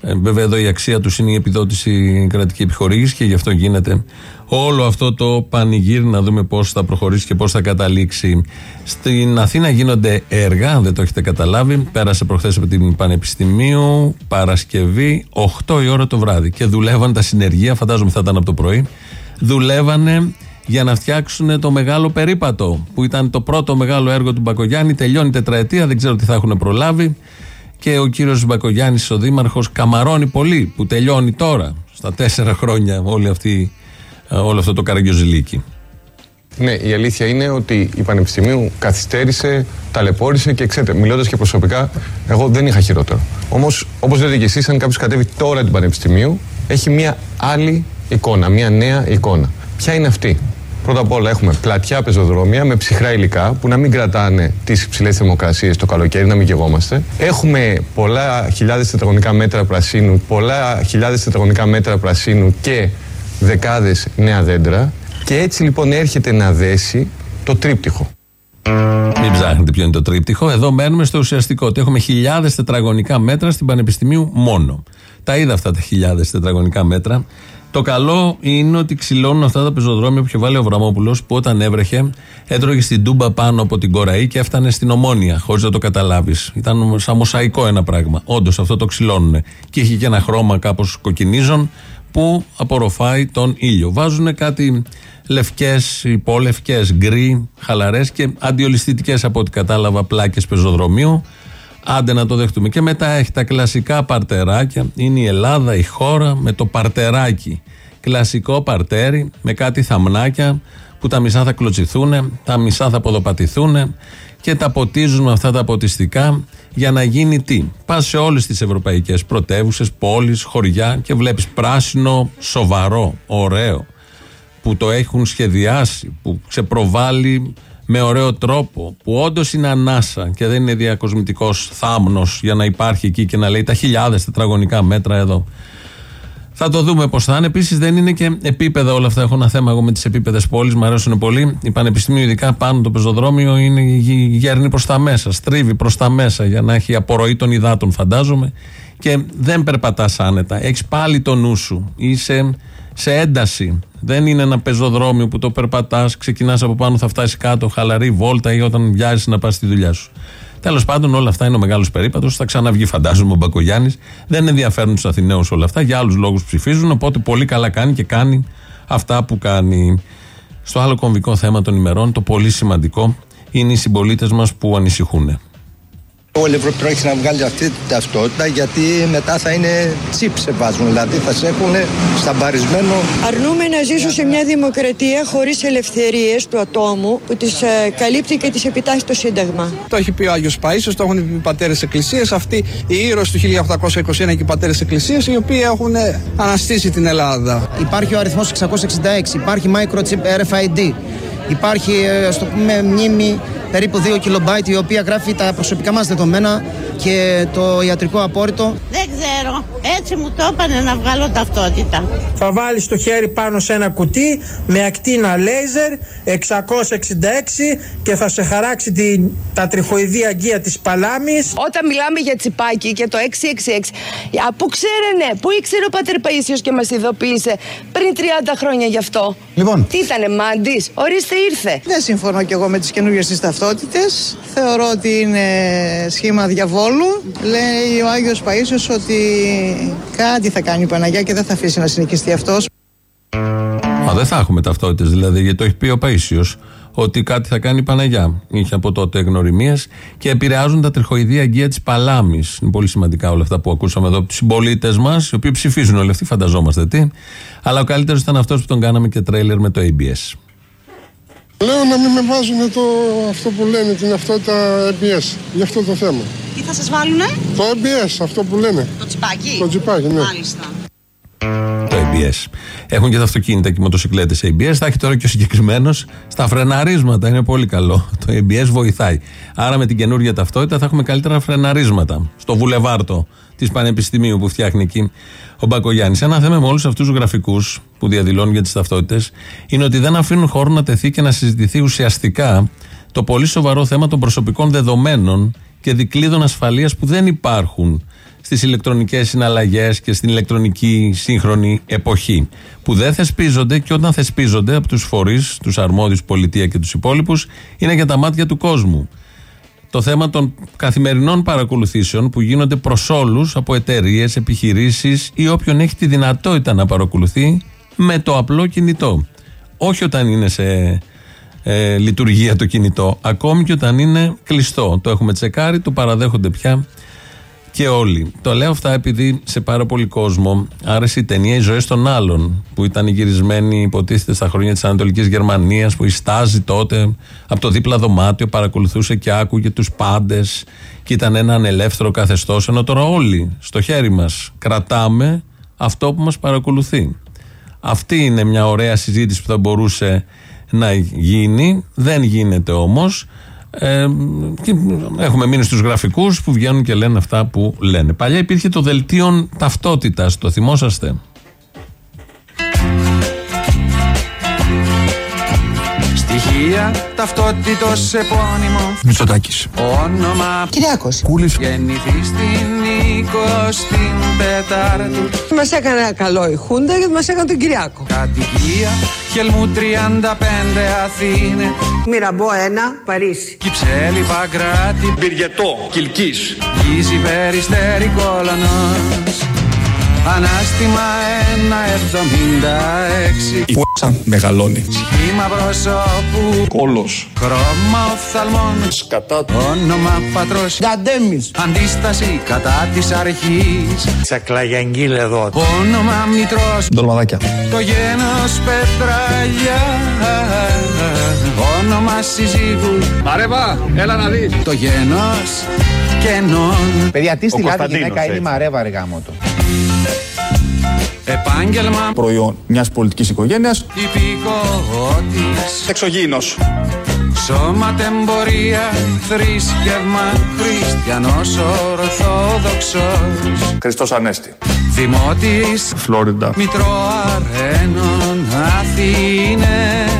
Ε, βέβαια, εδώ η αξία τους είναι η επιδότηση κρατική επιχορήγηση και γι' αυτό γίνεται όλο αυτό το πανηγύρι να δούμε πώς θα προχωρήσει και πώς θα καταλήξει. Στην Αθήνα γίνονται έργα, αν δεν το έχετε καταλάβει. Πέρασε προχθές από την Πανεπιστημίου, Παρασκευή, 8 η ώρα το βράδυ. Και δουλεύαν τα συνεργεία, φαντάζομαι θα ήταν από το πρωί. Δουλεύανε για να φτιάξουν το μεγάλο περίπατο, που ήταν το πρώτο μεγάλο έργο του Μπακογιάννη. Τελειώνει η τετραετία, δεν ξέρω τι θα έχουν προλάβει. Και ο κύριος Μπακογιάννης, ο Δήμαρχος, καμαρώνει πολύ που τελειώνει τώρα, στα τέσσερα χρόνια, όλη αυτή, ε, όλο αυτό το καραγκιοζηλίκι. Ναι, η αλήθεια είναι ότι η Πανεπιστημίου καθυστέρησε, ταλαιπώρησε και ξέρετε, μιλώντας και προσωπικά, εγώ δεν είχα χειρότερο. Όμως, όπως λέτε και εσείς, αν κάποιος κατέβει τώρα την Πανεπιστημίου, έχει μια άλλη εικόνα, μια νέα εικόνα. Ποια είναι αυτή; Πρώτα απ' όλα έχουμε πλατιά πεζοδρόμια με ψυχρά υλικά που να μην κρατάνε τις υψηλές θερμοκρασίες το καλοκαίρι, να μην γεγόμαστε. Έχουμε πολλά χιλιάδες τετραγωνικά μέτρα πρασίνου, πολλά χιλιάδες τετραγωνικά μέτρα πρασίνου και δεκάδες νέα δέντρα. Και έτσι λοιπόν έρχεται να δέσει το τρίπτυχο. Μην ψάχνετε ποιο είναι το τρίπτυχο. Εδώ μένουμε στο ουσιαστικό. Ότι έχουμε χιλιάδες τετραγωνικά μέτρα στην Πανεπιστημίου μόνο. Τα είδα αυτά τα χιλιάδες τετραγωνικά μέτρα. Το καλό είναι ότι ξυλώνουν αυτά τα πεζοδρόμια που είχε βάλει ο Βραμόπουλο που όταν έβρεχε έτρωγε στην τούμπα πάνω από την κοραή και έφτανε στην ομόνια χωρίς να το καταλάβεις. Ήταν σαν μοσαϊκό ένα πράγμα. Όντως αυτό το ξυλώνουν. Και είχε και ένα χρώμα κάπως κοκκινίζων που απορροφάει τον ήλιο. Βάζουν κάτι λευκές, υπόλευκες, γκρι, χαλαρές και αντιολισθητικέ από ό,τι κατάλαβα πλάκες πεζοδρομίου. Άντε να το δεχτούμε. Και μετά έχει τα κλασικά παρτεράκια. Είναι η Ελλάδα, η χώρα με το παρτεράκι. Κλασικό παρτέρι με κάτι θαμνάκια που τα μισά θα κλωτσιθούν, τα μισά θα ποδοπατηθούν και τα ποτίζουν με αυτά τα ποτιστικά για να γίνει τι; Πας σε όλες τις ευρωπαϊκές πρωτεύουσες, πόλεις, χωριά και βλέπεις πράσινο, σοβαρό, ωραίο που το έχουν σχεδιάσει, που ξεπροβάλλει με ωραίο τρόπο, που όντως είναι ανάσα και δεν είναι διακοσμητικός θάμνος για να υπάρχει εκεί και να λέει τα χιλιάδες τετραγωνικά μέτρα εδώ. Θα το δούμε πώς θα είναι. Επίσης δεν είναι και επίπεδα όλα αυτά. Έχω ένα θέμα εγώ με τις επίπεδες πόλεις, μου αρέσουν πολύ. Η Πανεπιστημίου, ειδικά πάνω το πεζοδρόμιο, είναι γέρνει προς τα μέσα, στρίβει προς τα μέσα για να έχει απορροή των υδάτων, φαντάζομαι. Και δεν περπατάς άνετα. Έχεις πάλι το νου σου. Είσαι σε ένταση. Δεν είναι ένα πεζοδρόμιο που το περπατάς, ξεκινάς από πάνω, θα φτάσεις κάτω, χαλαρή βόλτα ή όταν βιάζεις να πας στη δουλειά σου. Τέλος πάντων, όλα αυτά είναι ο μεγάλος περίπατος. Θα ξαναβγεί, φαντάζομαι, ο Μπακογιάννης. Δεν ενδιαφέρουν τους Αθηναίους όλα αυτά. Για άλλους λόγους ψηφίζουν. Οπότε πολύ καλά κάνει και κάνει αυτά που κάνει. Στο άλλο κομβικό θέμα των ημερών, το πολύ σημαντικό, είναι οι συμπολίτες μας που ανησυχούν. Όλη η Ευρώπη πρόκειται να βγάλει αυτή την ταυτότητα γιατί μετά θα είναι τσίπ σε βάζουν. Δηλαδή θα σε έχουν σταμπαρισμένο. Αρνούμε να ζήσω σε μια δημοκρατία χωρίς ελευθερίες του ατόμου που τις ε, καλύπτει και τις επιτάσσει το Σύνταγμα. Το έχει πει ο Άγιος Παίσιο, το έχουν πει οι πατέρες Εκκλησίες. Αυτοί οι ήρωε του 1821 και οι πατέρες Εκκλησίες, οι οποίοι έχουν αναστήσει την Ελλάδα. Υπάρχει ο αριθμός 666, υπάρχει microchip RFID, υπάρχει, ας το πούμε, μνήμη περίπου 2 κιλομπάιτ η οποία γράφει τα προσωπικά μας δεδομένα και το ιατρικό απόρριτο. Δεν ξέρω. Έτσι μου το έπανε να βγάλω ταυτότητα. Θα βάλεις το χέρι πάνω σε ένα κουτί με ακτίνα λέιζερ 666 και θα σε χαράξει την, τα τριχοειδή αγκία της παλάμης. Όταν μιλάμε για τσιπάκι και το 666, από ξέρανε, πού ήξερε ο Πατέρ Παΐσιος και μας ειδοποίησε πριν 30 χρόνια γι' αυτό; Λοιπόν. Τι ήτανε μάντης, ορίστε ήρθε. Δεν συμφωνώ κι εγώ με τις καινούργιες τις ταυτότητες. Θεωρώ ότι είναι σχήμα διαβόλου. Λέει ο Άγιος Παΐσιος ότι κάτι θα κάνει η Παναγιά και δεν θα αφήσει να συνοικιστεί αυτός. Α, δεν θα έχουμε ταυτότητες δηλαδή, γιατί το έχει πει ο Παίσιος ότι κάτι θα κάνει η Παναγιά. Είχε από τότε γνωριμίες και επηρεάζουν τα τριχοειδή αγκία της Παλάμης. Είναι πολύ σημαντικά όλα αυτά που ακούσαμε εδώ από τους συμπολίτες μας, οι οποίοι ψηφίζουν όλοι αυτοί, φανταζόμαστε τι. Αλλά ο καλύτερος ήταν αυτός που τον κάναμε και τρέιλερ με το ABS. Λέω να μην με βάζουν το, αυτό που λένε την αυτότητα ABS για αυτό το θέμα. Τι θα σας βάλουνε; Το ABS, αυτό που λένε. Το τσιπάκι; Το τσιπάκι, ναι. Μάλιστα. Το ABS. Έχουν και τα αυτοκίνητα και οι μοτοσυκλέτες ABS. Θα έχει τώρα και ο συγκεκριμένος στα φρεναρίσματα. Είναι πολύ καλό. Το ABS βοηθάει. Άρα με την καινούργια ταυτότητα θα έχουμε καλύτερα φρεναρίσματα. Στο βουλεβάρτο της Πανεπιστημίου που φτιάχνει εκεί ο Μπακογιάννης. Ένα θέμα με όλους αυτούς τους γραφικούς που διαδηλώνουν για τις ταυτότητες είναι ότι δεν αφήνουν χώρο να τεθεί και να συζητηθεί ουσιαστικά το πολύ σοβαρό θέμα των προσωπικών δεδομένων και δικλείδων ασφαλείας που δεν υπάρχουν στις ηλεκτρονικές συναλλαγές και στην ηλεκτρονική σύγχρονη εποχή. Που δεν θεσπίζονται και όταν θεσπίζονται από τους φορείς, τους αρμόδιους πολιτεία και τους υπόλοιπους, είναι για τα μάτια του κόσμου. Το θέμα των καθημερινών παρακολουθήσεων που γίνονται προς όλους από εταιρείες, επιχειρήσεις ή όποιον έχει τη δυνατότητα να παρακολουθεί με το απλό κινητό. Όχι όταν είναι σε ε, λειτουργία το κινητό, ακόμη και όταν είναι κλειστό. Το έχουμε τσεκάρει, το παραδέχονται πια και όλοι. Το λέω αυτά επειδή σε πάρα πολύ κόσμο άρεσε η ταινία Οι Ζωές των Άλλων, που ήταν γυρισμένη, υποτίθεται, στα χρόνια της Ανατολικής Γερμανίας, που η Στάζη τότε από το δίπλα δωμάτιο παρακολουθούσε και άκουγε τους πάντες και ήταν ένα ανελεύθερο καθεστώς. Ενώ τώρα όλοι στο χέρι μας κρατάμε αυτό που μας παρακολουθεί. Αυτή είναι μια ωραία συζήτηση που θα μπορούσε να γίνει. Δεν γίνεται όμως ε, και έχουμε μείνει στους γραφικούς που βγαίνουν και λένε αυτά που λένε. Παλιά υπήρχε το δελτίο ταυτότητας, το θυμόσαστε; Στοιχεία ταυτότητος επώνυμο Μητσοτάκης. Όνομα Κυριάκος Κούλης. Γεννηθεί στην 24 Μας έκανε ένα καλό η Χούντα γιατί μας έκανε τον Κυριάκο. Κατοικία Χελμού 35 Αθήνε Μυραμπό 1, Παρίσι. Κυψέλη Παγκράτη Πυργετό, Κιλκής. Γύση Περιστέρη Κόλωνος Ανάστημα 1,76 Η π***α μεγαλώνει. Σχήμα προσώπου Κόλος. Χρώμα οφθαλμών Σκατά. Όνομα πατρός Νταντέμις. Αντίσταση κατά της αρχής Τσακλαγιαγγίλ εδώ. Όνομα μητρός Ντολμαδάκια. Το γένος πετραλιά Όνομα συζύγου Μαρέβα, έλα να δεις. Το γένος κενών Παιδιά, τι στη λάδι Κωνσταντίνος, γυναίκα είναι η έτσι. μαρέβα ρε γάμο το. Επάγγελμα Προϊόν μιας πολιτικής οικογένειας. υπηκότης Εξωγήινος. Σώματεμπορία Θρήσκευμα Χριστιανός Ορθόδοξος Χριστός Ανέστη. Δημότης Φλόριντα. Μητρώαρενων Αθήνεων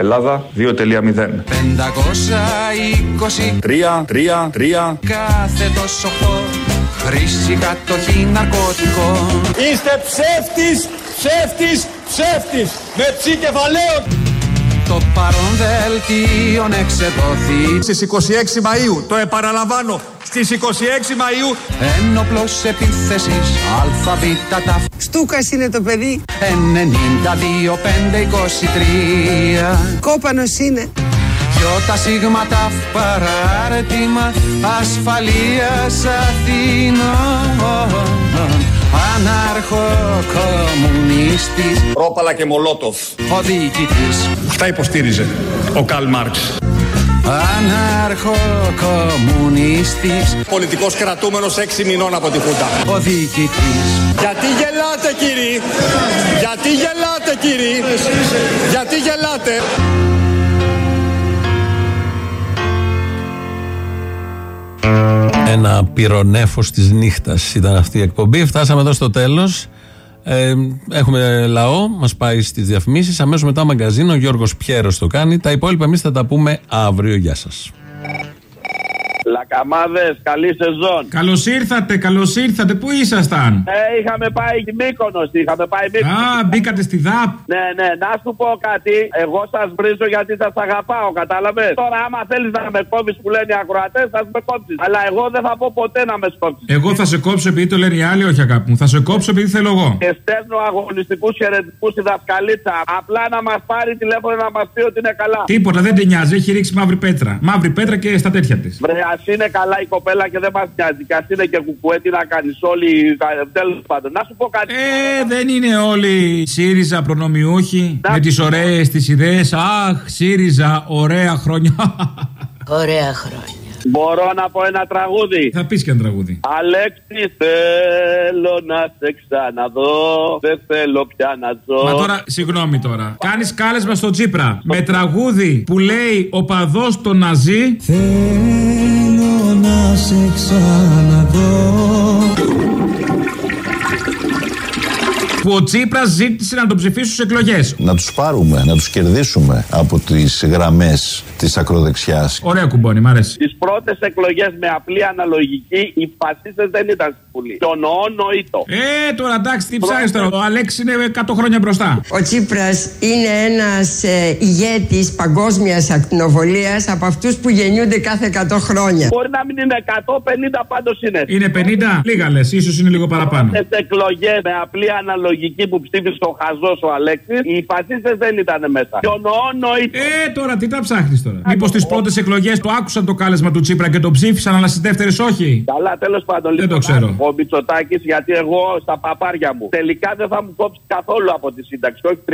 Ελλάδα 2.0. 520 Τρία, τρία, τρία. κάθετος 8 Χρήση κατοχή ναρκωτικών Είστε ψεύτης, ψεύτης, ψεύτης με ψή κεφαλαίο. Το παρόν δελτίον εξεδόθη Στις 26 Μαΐου, το επαναλαμβάνω, στις 26 Μαΐου Ένοπλος επίθεσης αλφαβήτα τα Στούκας είναι το παιδί. 92-5-23 Κόπανος είναι. Γιώτα σίγματα παράρτημα ασφαλείας Αθηνών Αναρχοκομμουνίστης Ρόπαλα και Μολότοφ. Ο διοικητής Αυτά υποστήριζε ο Καλ Μάρξ. Αναρχοκομμουνίστης Πολιτικός κρατούμενος 6 μηνών από τη Χούντα. Ο διοικητής Γιατί γελάτε κύριοι, γιατί γελάτε κύριοι, γιατί γελάτε; Ένα πυρονέφος της νύχτας ήταν αυτή η εκπομπή. Φτάσαμε εδώ στο τέλος. Ε, έχουμε λαό, μας πάει στις διαφημίσεις. Αμέσως μετά μαγκαζίνο, ο Γιώργος Πιέρος το κάνει. Τα υπόλοιπα εμείς θα τα πούμε αύριο. Γεια σας. Λακαμάδες, καλή σεζόν. Καλώς ήρθατε, καλώς ήρθατε. Πού ήσασταν; Ε, είχαμε πάει Μύκονος, είχαμε πάει Μύκονος. Α, μπήκατε στη ΔΑΠ. Ναι, ναι, να σου πω κάτι. Εγώ σας βρίζω γιατί σας αγαπάω, κατάλαβες; Τώρα, άμα θέλεις να με κόβει που λένε οι ακροατές, θα με κόψεις. Αλλά εγώ δεν θα πω ποτέ να με σκόψεις. Εγώ θα σε κόψω επειδή το λένε οι άλλοι, όχι αγάπη μου. Θα σε κόψω επειδή θέλω εγώ. Και στέλνω αγωνιστικούς χαιρετικούς στη δασκαλίτσα. Απλά να μας πάρει τηλέφωνο να μας πει ότι είναι καλά. Τίποτα, δεν την νοιάζει, έχει ρίξει μαύρη πέτρα. Μαύρη πέτρα και στα τέτοια της. Βρε, ας είναι καλά η κοπέλα και δεν μας νοιάζει. Και ας είναι και κουκουέ, τι να κάνεις όλοι. Τέλος πάντων, να σου πω κάτι. Ε, δεν είναι όλοι ΣΥΡΙΖΑ προνομιούχοι με τις ωραίες τις ιδέες. Αχ, ΣΥΡΙΖΑ, ωραία χρόνια. *laughs* Ωραία χρόνια. Μπορώ να πω ένα τραγούδι. Θα πεις και ένα τραγούδι. Αλέξη, θέλω να σε ξαναδώ. Δεν θέλω πια να ζω. Μα τώρα, συγγνώμη τώρα. Κάνεις κάλεσμα στο Τσίπρα με τραγούδι που λέει ο παδός το Ναζί. Θέλω να σε ξαναδώ Που ο Τσίπρας ζήτησε να τον ψηφίσει στου εκλογές. Να τους πάρουμε, να τους κερδίσουμε από τις γραμμές της ακροδεξιάς. Ωραία κουμπώνει, μ' αρέσει. Τις πρώτες εκλογές με απλή αναλογική, οι φασίστες δεν ήταν στη Βουλή. Το νοώ νοήτο. Ε, τώρα εντάξει, τι ψάχνεις τώρα. Ο Αλέξης είναι 100 χρόνια μπροστά. Ο Τσίπρας είναι ένας ε, ηγέτης παγκόσμιας ακτινοβολίας από αυτούς που γεννιούνται κάθε 100 χρόνια. Μπορεί να μην είναι 150 πάντως είναι. Είναι 50, λίγα λες, ίσως είναι λίγο παραπάνω. Στι εκλογές με απλή αναλογική που ψήφισε ο Χαζό ο Αλέξης, οι φασίστες δεν ήταν μέσα. Και ο νοώ νοήτο. Ε, τώρα τι τα ψάχνεις τώρα; Μήπως στι πρώτες εκλογές το άκουσαν το κάλεσμα του Τσίπρα και το ψήφισαν, αλλά στις δεύτερες όχι; Καλά, τέλος πάντων. Δεν το λοιπόν, ξέρω. Ο Μητσοτάκης, γιατί εγώ στα παπάρια μου τελικά δεν θα μου κόψει καθόλου από τη σύνταξη. Όχι 30%,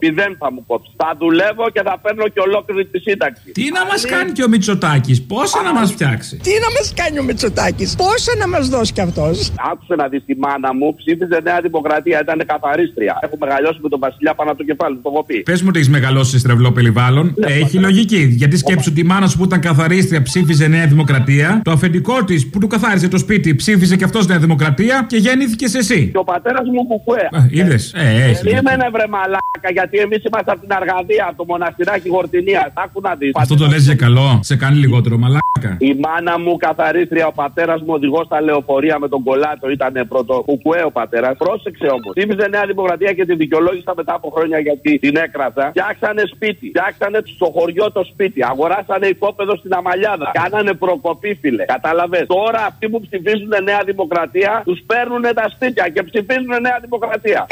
0 θα μου κόψει. Θα δουλεύω και θα παίρνω και ολόκληρη τη σύνταξη. Τι να μας κάνει και ο Μητσοτάκης, πόσα να μας φτιάξει; Τι να μας κάνει ο Μητσοτάκης, πόσα να μας δώσει κι αυτός; Άκουσε να δεις τη μάνα μου, ψήφιζε Νέα Δημοκρατία, ήταν καθαρίστρια. Έχω μεγαλώσει με τον Βασιλιά πάνω από το κεφάλι, το έχω πει. Πες μου ότι έχεις μεγαλώσει σε στρεβλό περιβάλλον. Έχει λογική. Γιατί σκέψου τη μάνα σου που ήταν καθαρίστρια ψήφιζε Νέα Δημοκρατία. Το αφεντικό της που του καθάρισε το σπίτι ψήφιζε και αυτός Νέα Δημοκρατία και γεννήθηκες εσύ. Και ο πατέρας μου κουκουέ. Είδες. Ε, έχει. Περίμενε βρε μαλάκα, γιατί εμείς είμαστε από την Αργαδία, από το μοναστηράκι Γορτινίας. Άκου να δεις. Αυτό το λες για καλό. Σε κάνει λιγότερο μαλάκα. Η μάνα μου καθαρίστρια, ο πατέρας μου οδηγός στα λεωφορεία με τον κολάτο ήταν πρώτο. Κουκουέ ο πατέρας. Πρόσεξε όμω. Ψήφιζε Νέα Δημοκρατία και τη δικαιολόγησα μετά από χρόνια γιατί την έκρασα. Φτιάξανε σπίτι. Φτιάξανε στο χωριό το σπίτι. Αγοράσανε οικόπεδο στην Αμαλιάδα. Κάνανε προκοπή, φίλε. Κατάλαβε. Τώρα αυτοί που ψηφίζουν Νέα Δημοκρατία τους παίρνουν τα σπίτια και ψηφίζουν Νέα Δημοκρατία.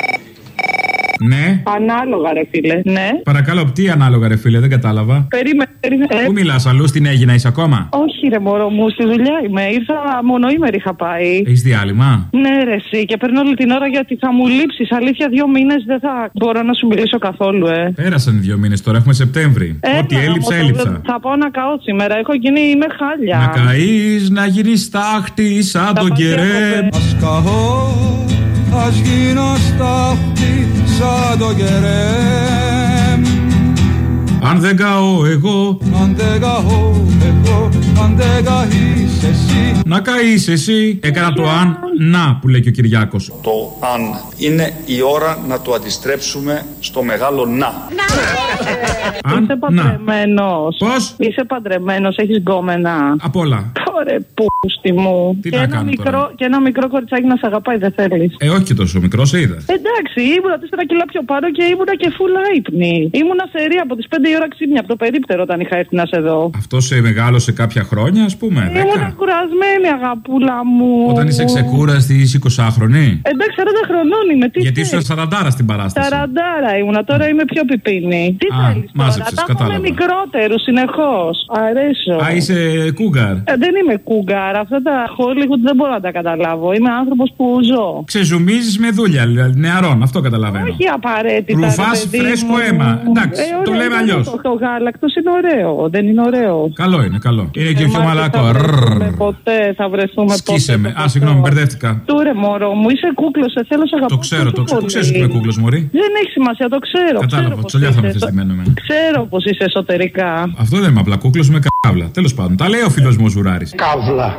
Ναι. Ανάλογα, ρε φίλε. Ναι. Παρακαλώ, τι ανάλογα, ρε φίλε, δεν κατάλαβα. Περίμενε, περίμενε. Πού μιλάς, αλλού στην Έγινα, είσαι ακόμα; Όχι, ρε μωρό μου, στη δουλειά είμαι. Ήρθα μονοήμερη είχα πάει. Έχεις διάλειμμα; Ναι, ρε, εσύ. Και παίρνω όλη την ώρα γιατί θα μου λείψεις. Αλήθεια, δύο μήνες δεν θα μπορώ να σου μιλήσω καθόλου, ε. Πέρασαν οι δύο μήνες τώρα, έχουμε Σεπτέμβρη. Έλα, Ό,τι έλειψα, όμως, έλειψα. Θα πάω να καώ σήμερα. Έχω γίνει, είμαι χάλια. Να καείς, να γίνει στάχτη σαν τον κερέ. Ας καώ, ας γίνω στάχτη σαν το κερέμ Αν δεν καώ εγώ. Αν δεν καώ εγώ, αν δεν καείς εσύ Να καείς εσύ. Έκανα το αν να που λέει και ο Κυριάκος. Το αν είναι η ώρα να το αντιστρέψουμε στο μεγάλο να. Είσαι παντρεμένος. Πώς; Είσαι παντρεμένος, έχεις γκόμενα. Απ' όλα. Ωραία, πούστη μου. Τι και, να ένα κάνω μικρό, τώρα. και ένα μικρό κοριτσάκι να σε αγαπάει, δεν θέλεις. Ε, όχι και τόσο μικρό, σε είδα. Εντάξει, ήμουνα 4 κιλά πιο πάνω και ήμουνα και φούλα ύπνη. Ήμουνα σε ρία από τις 5 η ώρα ξύπνια από το περίπτερο όταν είχα έρθει να σε δω. Αυτό σε μεγάλωσε κάποια χρόνια, ας πούμε. Ήμουνα 10. κουρασμένη, αγαπούλα μου. Όταν είσαι ξεκούραστη, είσαι 20χρονη. Εντάξει, 40 χρονών είμαι. Τι Γιατί θέλεις; ήσουν 40 στην παράσταση. Ταραντάρα ήμουνα, τώρα είμαι πιο πιπίνη. Τι Α, θέλεις τώρα, μάζεψες, τα έχουμε κατάλαβα. μικρότερους συνεχώς. Αρέσω. Α, είσαι κούγκαρ. Ε, δεν είμαι κούγκαρ. Αυτά τα Hollywood δεν μπορώ να τα καταλάβω. Είμαι άνθρωπος που ζω. Ξεζουμίζεις με δούλια, δηλαδή, νεαρών, αυτό καταλαβαίνω. Όχι απαραίτητα. Ρουφάς ρε παιδί φρέσκο μου. αίμα. Εντάξει, το ωραία, λέμε είναι αλλιώς. Το, το γάλακτος είναι ωραίο. Δεν είναι ωραίο. Καλό είναι, καλό. Είναι και πιο Εμάς μαλακό. Δεν θα Ρρρρ. βρεθούμε ποτέ, θα βρεθούμε Σκίσε ποτέ. με. Α, συγγνώμη, μπερδεύτηκα. Μπερδεύτηκα. Τούρε, μωρό μου, είσαι κούκλος, σε θέλω αγαπώ. Το ξέρω, το, το Ξέρεις που είμαι κούκλος, Μωρή; Δεν έχει σημασία, το ξέρω. Κατάλαβα, τσολιά θα με θεστημένο εμένα. Ξέρω πω είσαι εσωτερικά. Αυτό δεν είμαι απλά κούκλος, είμαι καύλα. Τέλος πάντων, τα λέει ο φίλος μου ο Ζουράρης. Καύλα.